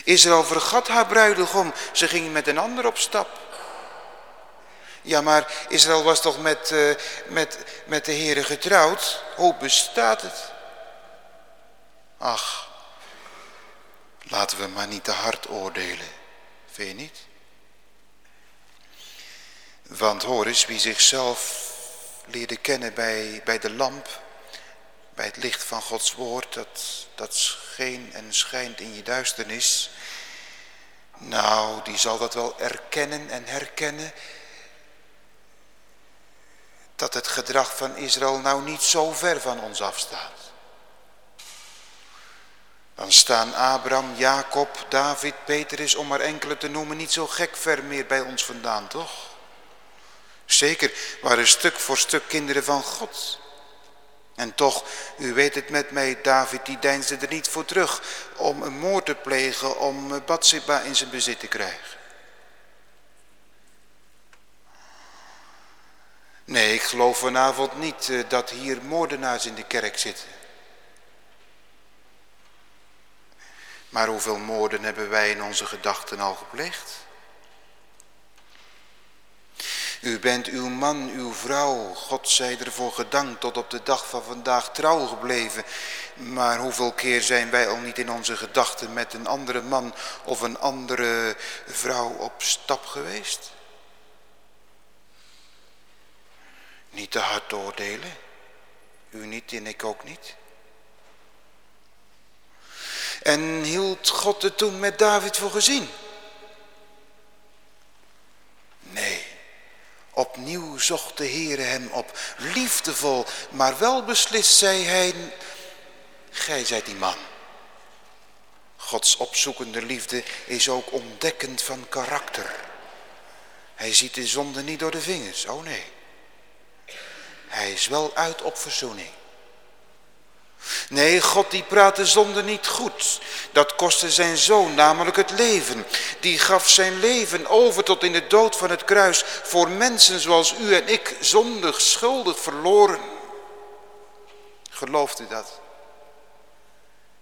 Israël vergat haar bruidegom. Ze ging met een ander op stap. Ja, maar Israël was toch met, uh, met, met de Heere getrouwd? Hoe bestaat het? Ach, laten we maar niet te hard oordelen. Vind je niet? Want hoor eens, wie zichzelf leerde kennen bij, bij de lamp, bij het licht van Gods woord, dat, dat scheen en schijnt in je duisternis. Nou, die zal dat wel erkennen en herkennen dat het gedrag van Israël nou niet zo ver van ons afstaat. Dan staan Abraham, Jacob, David, Petrus, om maar enkele te noemen, niet zo gek ver meer bij ons vandaan, toch? Zeker waren stuk voor stuk kinderen van God. En toch, u weet het met mij, David die deinsde er niet voor terug om een moord te plegen, om Bathsheba in zijn bezit te krijgen. Nee, ik geloof vanavond niet eh, dat hier moordenaars in de kerk zitten. Maar hoeveel moorden hebben wij in onze gedachten al gepleegd? U bent uw man, uw vrouw, God zij ervoor gedankt tot op de dag van vandaag trouw gebleven. Maar hoeveel keer zijn wij al niet in onze gedachten met een andere man of een andere vrouw op stap geweest? Niet te hard oordelen. U niet en ik ook niet. En hield God het toen met David voor gezien? Nee. Opnieuw zocht de Heere hem op. Liefdevol, maar wel beslist zei hij... Gij zijt die man. Gods opzoekende liefde is ook ontdekkend van karakter. Hij ziet de zonde niet door de vingers, oh nee. Hij is wel uit op verzoening. Nee, God die praat de zonde niet goed. Dat kostte zijn zoon, namelijk het leven. Die gaf zijn leven over tot in de dood van het kruis. Voor mensen zoals u en ik, zondig, schuldig, verloren. Gelooft u dat?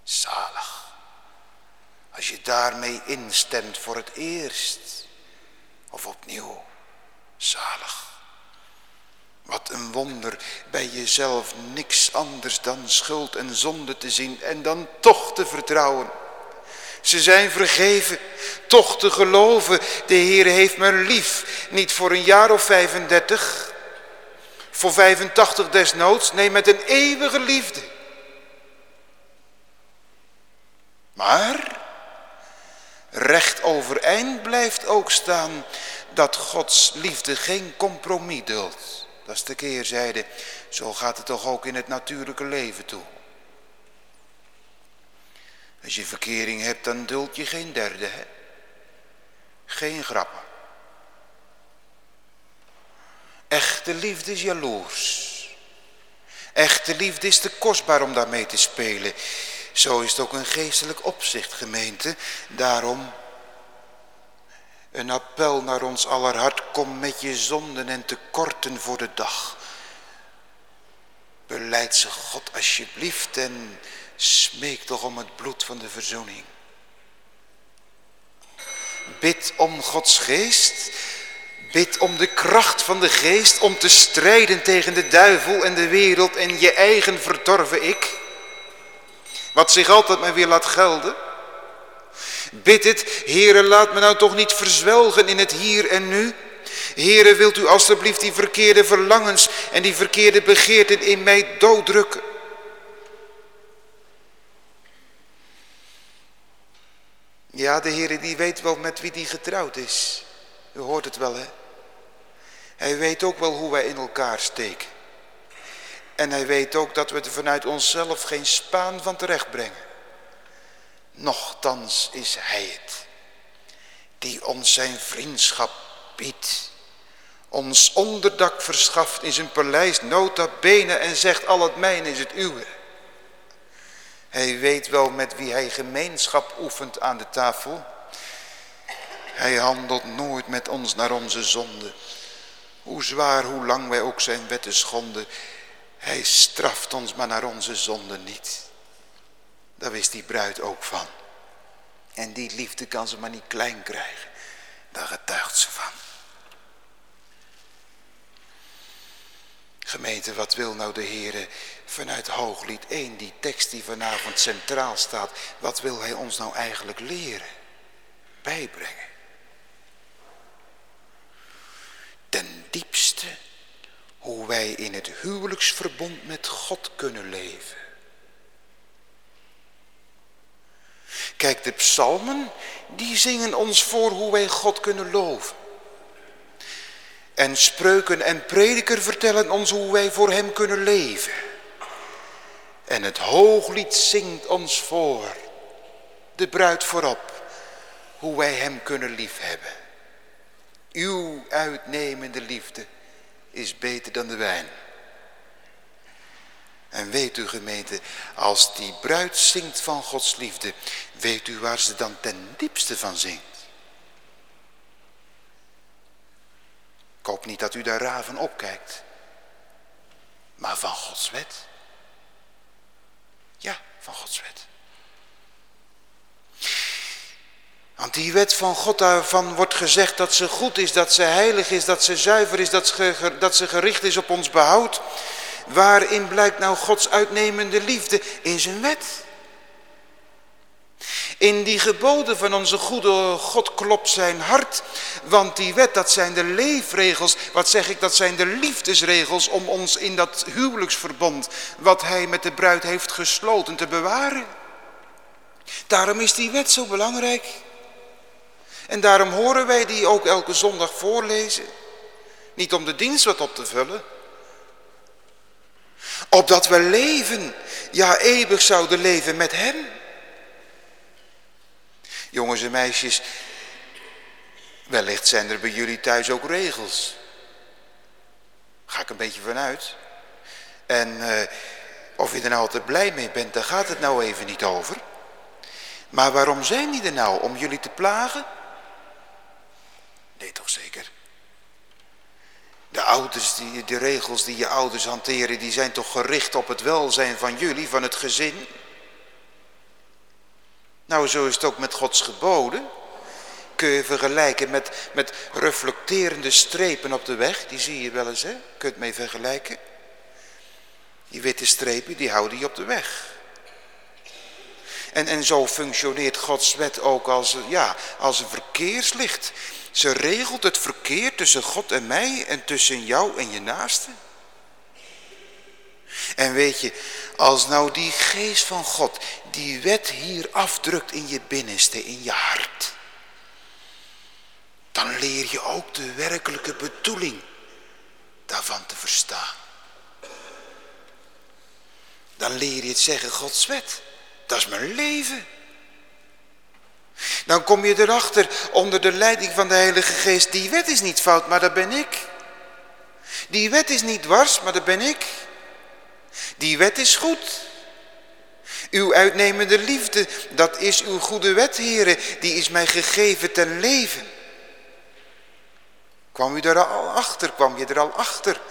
Zalig. Als je daarmee instemt voor het eerst. Of opnieuw. Zalig. Wat een wonder bij jezelf niks anders dan schuld en zonde te zien en dan toch te vertrouwen. Ze zijn vergeven, toch te geloven, de Heer heeft me lief. Niet voor een jaar of 35, voor 85 desnoods, nee met een eeuwige liefde. Maar recht overeind blijft ook staan dat Gods liefde geen compromis duldt. Dat is de keerzijde. Zo gaat het toch ook in het natuurlijke leven toe. Als je verkering hebt, dan duld je geen derde, hè? Geen grappen. Echte liefde is jaloers. Echte liefde is te kostbaar om daarmee te spelen. Zo is het ook een geestelijk opzicht, gemeente. Daarom een appel naar ons aller hart. Kom met je zonden en tekorten voor de dag. Beleid ze God alsjeblieft en smeek toch om het bloed van de verzoening. Bid om Gods geest. Bid om de kracht van de geest om te strijden tegen de duivel en de wereld en je eigen verdorven ik. Wat zich altijd maar weer laat gelden. Bid het, Heere, laat me nou toch niet verzwelgen in het hier en nu. Heere, wilt u alstublieft die verkeerde verlangens en die verkeerde begeerten in mij dooddrukken. Ja, de Heere die weet wel met wie die getrouwd is. U hoort het wel, hè? Hij weet ook wel hoe wij in elkaar steken. En hij weet ook dat we er vanuit onszelf geen spaan van terecht brengen. Nochtans is hij het die ons zijn vriendschap biedt. Ons onderdak verschaft in zijn paleis nota bene en zegt al het mijne is het uwe. Hij weet wel met wie hij gemeenschap oefent aan de tafel. Hij handelt nooit met ons naar onze zonde. Hoe zwaar, hoe lang wij ook zijn wetten schonden. Hij straft ons maar naar onze zonde niet. Daar wist die bruid ook van. En die liefde kan ze maar niet klein krijgen. Daar getuigt ze van. Gemeente, wat wil nou de Heer vanuit Hooglied 1, die tekst die vanavond centraal staat, wat wil hij ons nou eigenlijk leren, bijbrengen? Ten diepste hoe wij in het huwelijksverbond met God kunnen leven. Kijk, de psalmen, die zingen ons voor hoe wij God kunnen loven. En spreuken en prediker vertellen ons hoe wij voor hem kunnen leven. En het hooglied zingt ons voor, de bruid voorop, hoe wij hem kunnen liefhebben. Uw uitnemende liefde is beter dan de wijn. En weet u gemeente, als die bruid zingt van Gods liefde, weet u waar ze dan ten diepste van zingt? Ik hoop niet dat u daar raar van opkijkt. Maar van Gods wet. Ja, van Gods wet. Want die wet van God, daarvan wordt gezegd dat ze goed is, dat ze heilig is, dat ze zuiver is, dat ze, dat ze gericht is op ons behoud. Waarin blijkt nou Gods uitnemende liefde? In zijn wet. In die geboden van onze goede God klopt zijn hart. Want die wet, dat zijn de leefregels. Wat zeg ik, dat zijn de liefdesregels om ons in dat huwelijksverbond... wat hij met de bruid heeft gesloten te bewaren. Daarom is die wet zo belangrijk. En daarom horen wij die ook elke zondag voorlezen. Niet om de dienst wat op te vullen. Opdat we leven, ja eeuwig zouden leven met hem. Jongens en meisjes, wellicht zijn er bij jullie thuis ook regels. Ga ik een beetje vanuit. En uh, of je er nou altijd blij mee bent, daar gaat het nou even niet over. Maar waarom zijn die er nou? Om jullie te plagen? Nee, toch zeker? De ouders, die, de regels die je ouders hanteren, die zijn toch gericht op het welzijn van jullie, van het gezin? Nou, zo is het ook met Gods geboden. Kun je vergelijken met, met reflecterende strepen op de weg. Die zie je wel eens, hè? Kun je het mee vergelijken? Die witte strepen, die houden je op de weg. En, en zo functioneert Gods wet ook als, ja, als een verkeerslicht. Ze regelt het verkeer tussen God en mij en tussen jou en je naaste. En weet je, als nou die geest van God die wet hier afdrukt in je binnenste, in je hart. Dan leer je ook de werkelijke bedoeling daarvan te verstaan. Dan leer je het zeggen, Gods wet, dat is mijn leven. Dan kom je erachter, onder de leiding van de Heilige Geest, die wet is niet fout, maar dat ben ik. Die wet is niet dwars, maar dat ben ik. Die wet is goed. Uw uitnemende liefde, dat is uw goede wet, heren, die is mij gegeven ten leven. Kwam u er al achter, kwam je er al achter?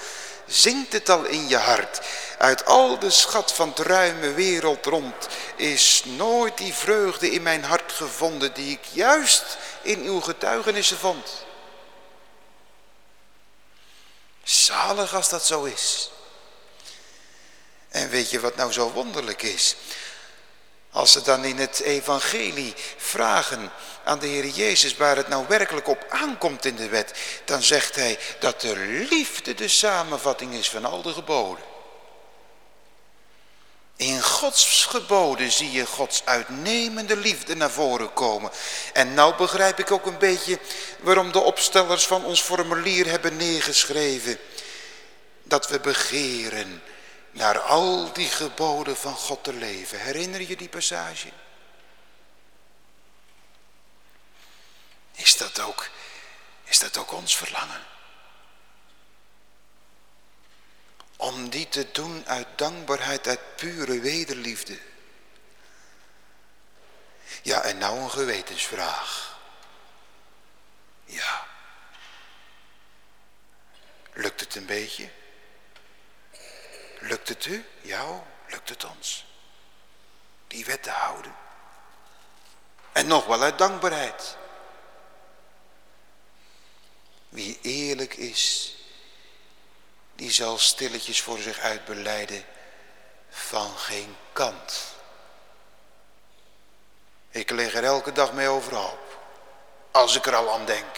Zingt het al in je hart? Uit al de schat van het ruime wereld rond is nooit die vreugde in mijn hart gevonden die ik juist in uw getuigenissen vond. Zalig als dat zo is. En weet je wat nou zo wonderlijk is? Als ze dan in het evangelie vragen aan de Heer Jezus waar het nou werkelijk op aankomt in de wet, dan zegt hij dat de liefde de samenvatting is van al de geboden. In Gods geboden zie je Gods uitnemende liefde naar voren komen. En nou begrijp ik ook een beetje waarom de opstellers van ons formulier hebben neergeschreven. Dat we begeren naar al die geboden van God te leven. Herinner je die passage? Is dat ook, is dat ook ons verlangen? Om die te doen uit dankbaarheid, uit pure wederliefde. Ja, en nou een gewetensvraag. Ja. Lukt het een beetje? Lukt het u? Jou? Lukt het ons? Die wet te houden. En nog wel uit dankbaarheid. Wie eerlijk is, die zal stilletjes voor zich uitbeleiden van geen kant. Ik lig er elke dag mee overhoop, als ik er al aan denk.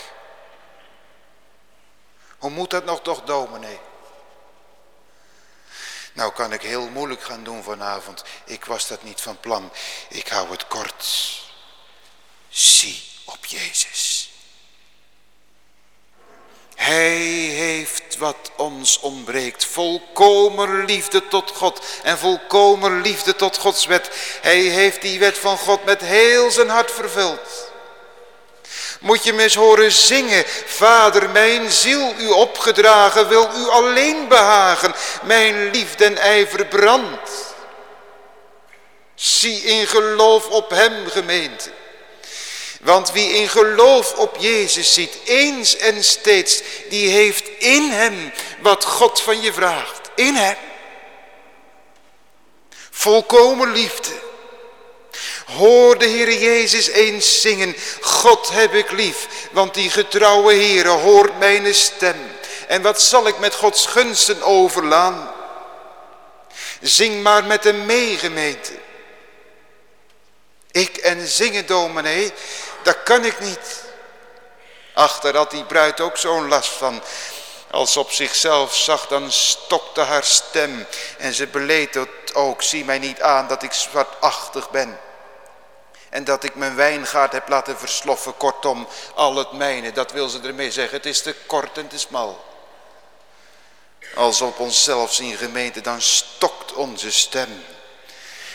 Hoe moet dat nog toch, dominee? Nou kan ik heel moeilijk gaan doen vanavond. Ik was dat niet van plan. Ik hou het kort. Zie op Jezus. Hij heeft wat ons ontbreekt. Volkomen liefde tot God en volkomen liefde tot Gods wet. Hij heeft die wet van God met heel zijn hart vervuld. Moet je me eens horen zingen. Vader, mijn ziel u opgedragen, wil u alleen behagen. Mijn liefde en ijver brandt. Zie in geloof op hem gemeente. Want wie in geloof op Jezus ziet, eens en steeds, die heeft in hem wat God van je vraagt. In hem. Volkomen liefde. Hoor de Heer Jezus eens zingen. God heb ik lief, want die getrouwe Heere hoort mijn stem. En wat zal ik met Gods gunsten overlaan? Zing maar met de meegemeente. Ik en zingen dominee, dat kan ik niet. Achter had die bruid ook zo'n last van. Als op zichzelf zag, dan stokte haar stem. En ze beleed het ook, zie mij niet aan dat ik zwartachtig ben. En dat ik mijn wijngaard heb laten versloffen. Kortom, al het mijne, dat wil ze ermee zeggen. Het is te kort en te smal. Als op onszelf zien gemeente, dan stokt onze stem.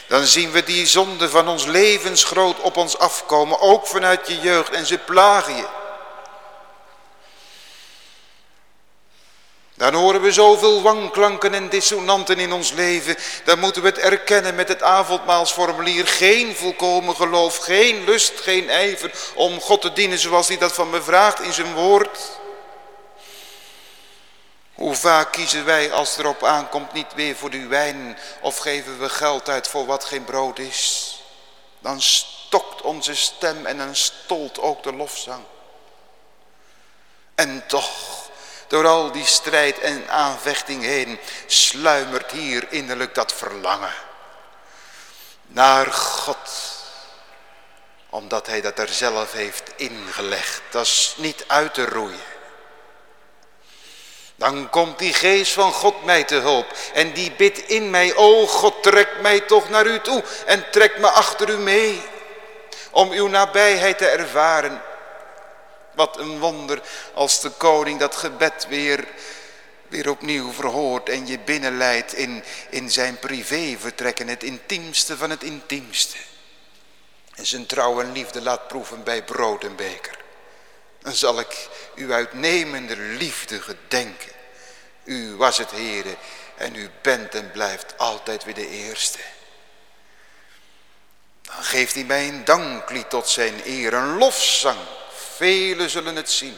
Dan zien we die zonde van ons levensgroot op ons afkomen. Ook vanuit je jeugd en ze plagen je. Dan horen we zoveel wanklanken en dissonanten in ons leven. Dan moeten we het erkennen met het avondmaalsformulier. Geen volkomen geloof, geen lust, geen ijver om God te dienen zoals hij dat van me vraagt in zijn woord. Hoe vaak kiezen wij als het erop aankomt niet weer voor die wijn of geven we geld uit voor wat geen brood is. Dan stokt onze stem en dan stolt ook de lofzang. En toch door al die strijd en aanvechting heen sluimert hier innerlijk dat verlangen. Naar God Omdat hij dat er zelf heeft ingelegd. Dat is niet uit te roeien. Dan komt die geest van God mij te hulp. En die bidt in mij, o God trek mij toch naar u toe. En trek me achter u mee. Om uw nabijheid te ervaren. Wat een wonder als de koning dat gebed weer, weer opnieuw verhoort. En je binnenleidt in, in zijn privévertrekken. Het intiemste van het intiemste. En zijn trouw en liefde laat proeven bij brood en beker. Dan zal ik u uitnemende liefde gedenken. U was het Heere en u bent en blijft altijd weer de eerste. Dan geeft hij mij een danklied tot zijn eer, een lofzang. Velen zullen het zien.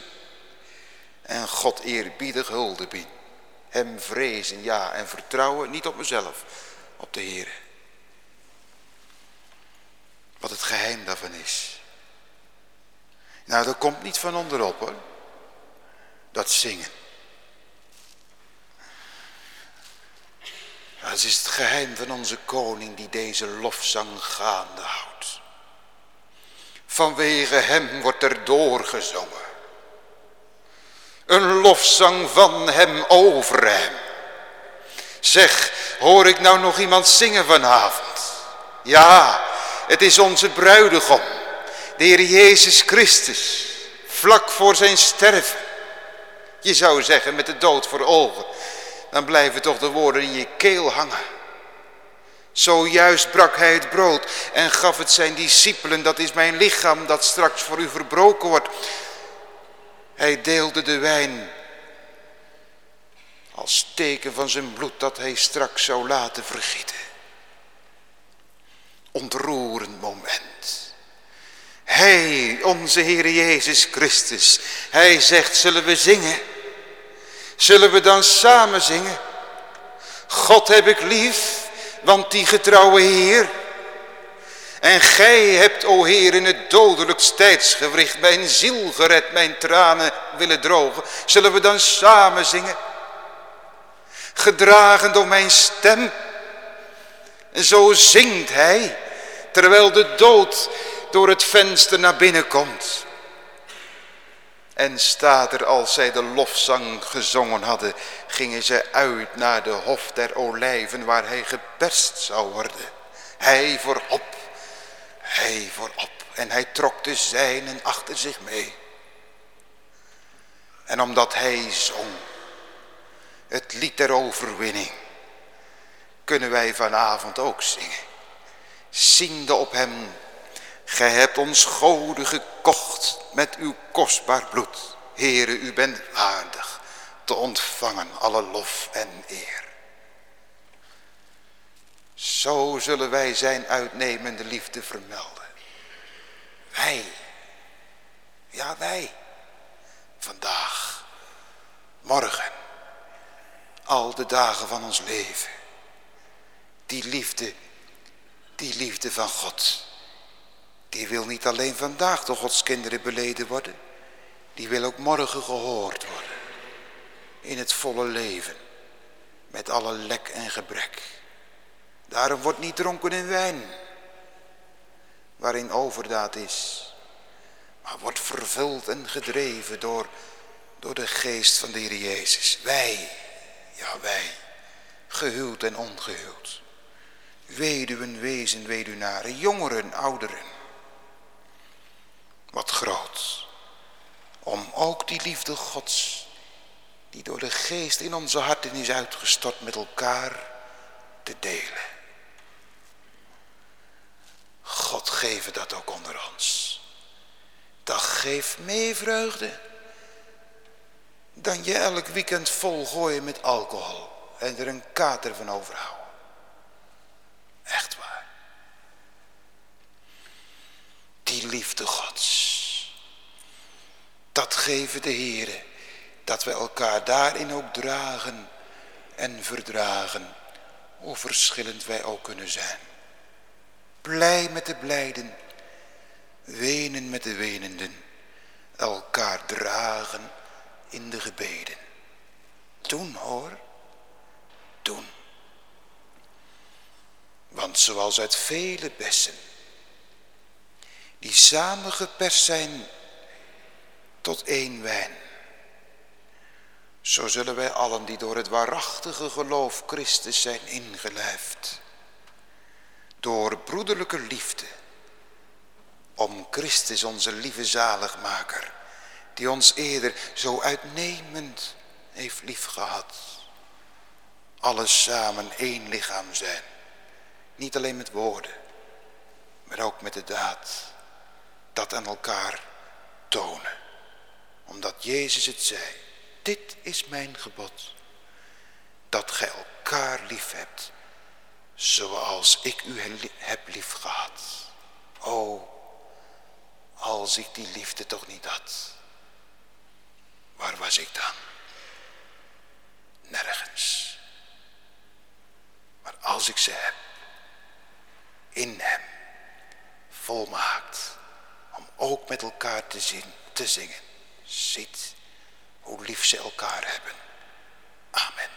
En God eerbiedig hulde bieden. Hem vrezen, ja, en vertrouwen niet op mezelf, op de Heere. Wat het geheim daarvan is. Nou, dat komt niet van onderop hoor. Dat zingen. Dat is het geheim van onze koning die deze lofzang gaande houdt. Vanwege hem wordt er doorgezongen. Een lofzang van hem over hem. Zeg, hoor ik nou nog iemand zingen vanavond? Ja, het is onze bruidegom, de Heer Jezus Christus, vlak voor zijn sterven. Je zou zeggen met de dood voor ogen, dan blijven toch de woorden in je keel hangen. Zojuist brak hij het brood en gaf het zijn discipelen, dat is mijn lichaam dat straks voor u verbroken wordt. Hij deelde de wijn als teken van zijn bloed dat hij straks zou laten vergieten. Ontroerend moment. Hij, onze Heer Jezus Christus, hij zegt, zullen we zingen? Zullen we dan samen zingen? God heb ik lief, want die getrouwe Heer. En gij hebt, o Heer, in het dodelijkst tijdsgewricht mijn ziel gered, mijn tranen willen drogen. Zullen we dan samen zingen? Gedragen door mijn stem. En zo zingt hij, terwijl de dood door het venster naar binnen komt. En staat er, als zij de lofzang gezongen hadden, gingen zij uit naar de hof der olijven waar hij geperst zou worden. Hij voorop, hij voorop. En hij trok de zijnen achter zich mee. En omdat hij zong, het lied der overwinning, kunnen wij vanavond ook zingen. Ziende op hem Gij hebt ons goden gekocht met uw kostbaar bloed. Heere, u bent waardig te ontvangen alle lof en eer. Zo zullen wij zijn uitnemende liefde vermelden. Wij, ja wij, vandaag, morgen, al de dagen van ons leven. Die liefde, die liefde van God die wil niet alleen vandaag door Gods kinderen beleden worden. Die wil ook morgen gehoord worden. In het volle leven. Met alle lek en gebrek. Daarom wordt niet dronken in wijn. Waarin overdaad is. Maar wordt vervuld en gedreven door, door de geest van de Heer Jezus. Wij, ja wij, gehuwd en ongehuwd. Weduwen, wezen, weduwnaren, jongeren, ouderen wat groot. Om ook die liefde gods, die door de geest in onze harten is uitgestort met elkaar te delen. God geven dat ook onder ons. Dat geeft meer vreugde dan je elk weekend vol gooien met alcohol en er een kater van overhouden. Echt waar. Die liefde gods dat geven de Heere, dat we elkaar daarin ook dragen en verdragen, hoe verschillend wij ook kunnen zijn. Blij met de blijden, wenen met de wenenden, elkaar dragen in de gebeden. Doen hoor, doen. Want zoals uit vele bessen die samen geperst zijn tot één wijn. Zo zullen wij allen die door het waarachtige geloof Christus zijn ingelijfd, door broederlijke liefde, om Christus onze lieve zaligmaker, die ons eerder zo uitnemend heeft liefgehad, alles samen één lichaam zijn, niet alleen met woorden, maar ook met de daad, dat aan elkaar tonen, omdat Jezus het zei. Dit is mijn gebod. Dat gij elkaar lief hebt. Zoals ik u heb lief gehad. O, als ik die liefde toch niet had. Waar was ik dan? Nergens. Maar als ik ze heb. In hem. Volmaakt. Om ook met elkaar te, zien, te zingen. Ziet hoe lief ze elkaar hebben. Amen.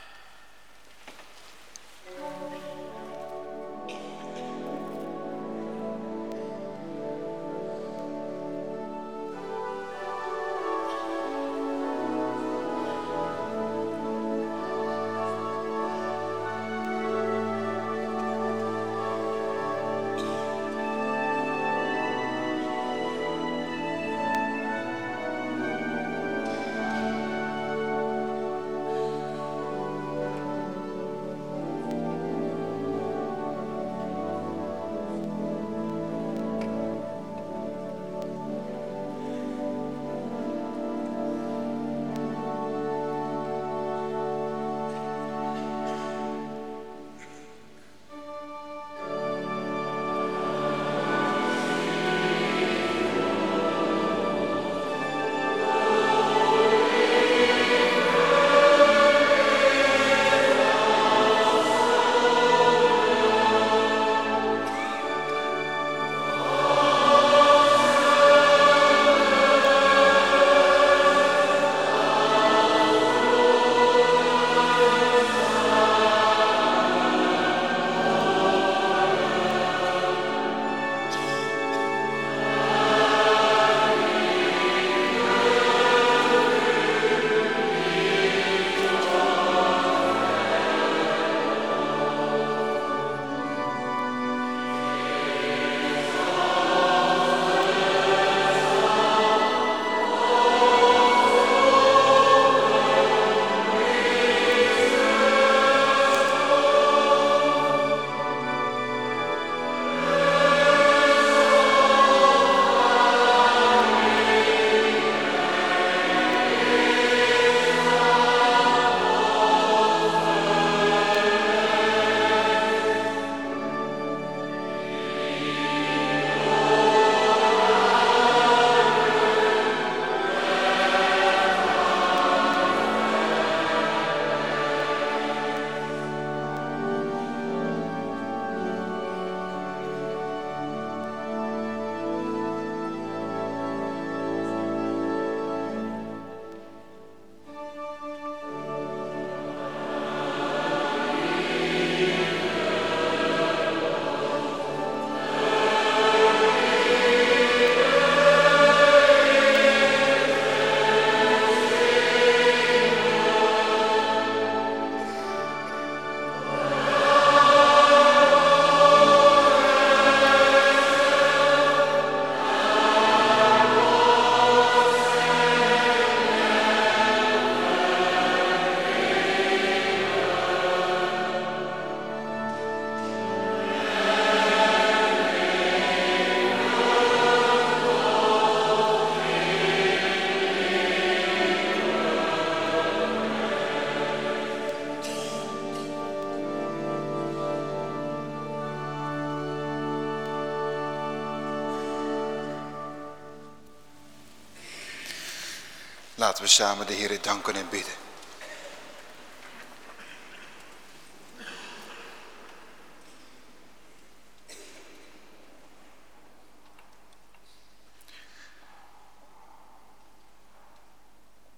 We samen de Heer danken en bidden.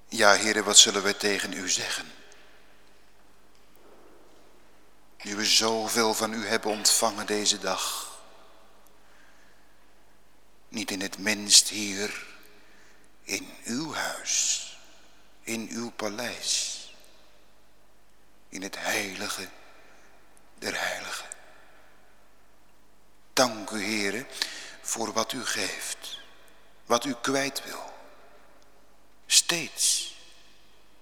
Ja, heren, wat zullen wij tegen u zeggen? Nu we zoveel van u hebben ontvangen deze dag. Niet in het minst hier in uw huis, in uw paleis, in het heilige der heiligen. Dank u, heren, voor wat u geeft, wat u kwijt wil. Steeds,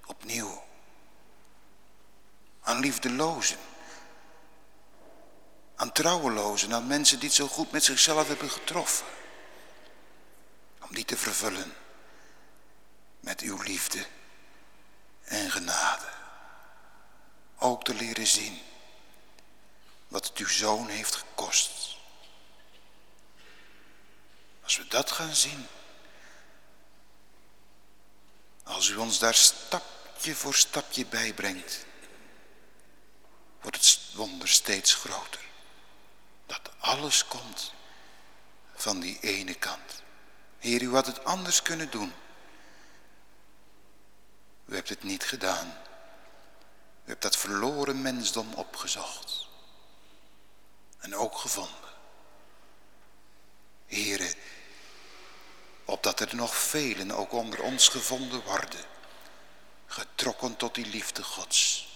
opnieuw, aan liefdelozen, aan aan mensen die het zo goed met zichzelf hebben getroffen. Om die te vervullen met uw liefde en genade. Ook te leren zien wat het uw zoon heeft gekost. Als we dat gaan zien, als u ons daar stapje voor stapje bijbrengt, wordt het wonder steeds groter. Dat alles komt van die ene kant. Heer, u had het anders kunnen doen. U hebt het niet gedaan. U hebt dat verloren mensdom opgezocht. En ook gevonden. Heren, opdat er nog velen ook onder ons gevonden worden. Getrokken tot die liefde gods.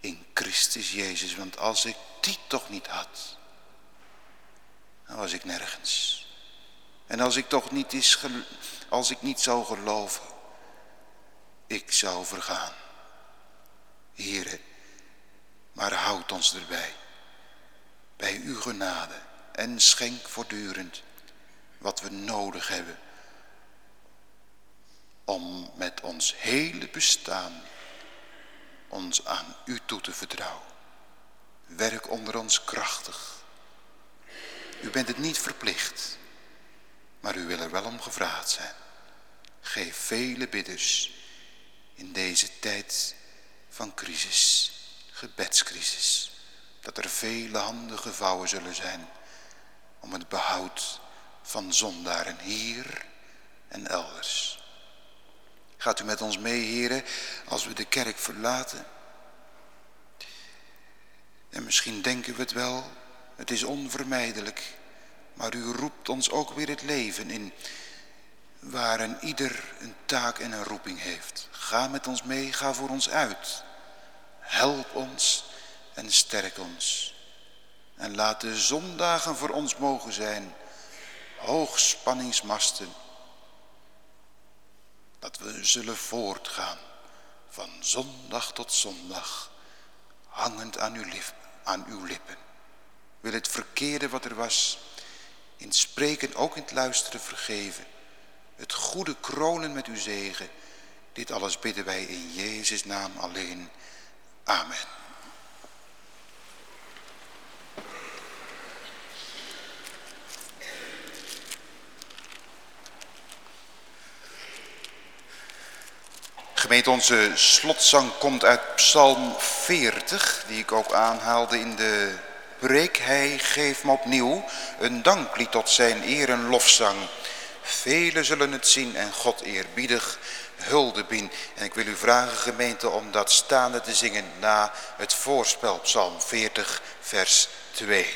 In Christus Jezus. Want als ik die toch niet had. Dan was ik nergens. En als ik toch niet, is, als ik niet zou geloven ik zou vergaan. Here, maar houd ons erbij, bij uw genade en schenk voortdurend wat we nodig hebben om met ons hele bestaan ons aan u toe te vertrouwen. Werk onder ons krachtig. U bent het niet verplicht, maar u wil er wel om gevraagd zijn. Geef vele bidders in deze tijd van crisis, gebedscrisis, dat er vele handen gevouwen zullen zijn om het behoud van zondaren hier en elders. Gaat u met ons mee, heren, als we de kerk verlaten? En misschien denken we het wel, het is onvermijdelijk, maar u roept ons ook weer het leven in waarin ieder een taak en een roeping heeft. Ga met ons mee, ga voor ons uit. Help ons en sterk ons. En laat de zondagen voor ons mogen zijn, hoogspanningsmasten. Dat we zullen voortgaan van zondag tot zondag, hangend aan uw, aan uw lippen. Wil het verkeerde wat er was, in spreken, ook in het luisteren vergeven het goede kronen met uw zegen. Dit alles bidden wij in Jezus' naam alleen. Amen. Gemeente, onze slotzang komt uit Psalm 40, die ik ook aanhaalde in de preek. Hij geeft me opnieuw een danklied tot zijn eer en lofzang. Velen zullen het zien en God eerbiedig hulde bien. En ik wil u vragen gemeente om dat staande te zingen na het voorspel Psalm 40 vers 2.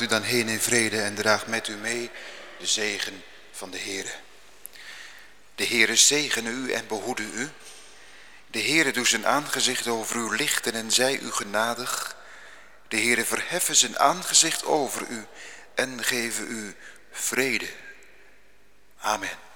U dan heen in vrede en draag met u mee de zegen van de Heere. De Heere zegene u en behoede u. De Heere doe zijn aangezicht over u lichten en zij u genadig. De Heere verheffen zijn aangezicht over u en geven u vrede. Amen.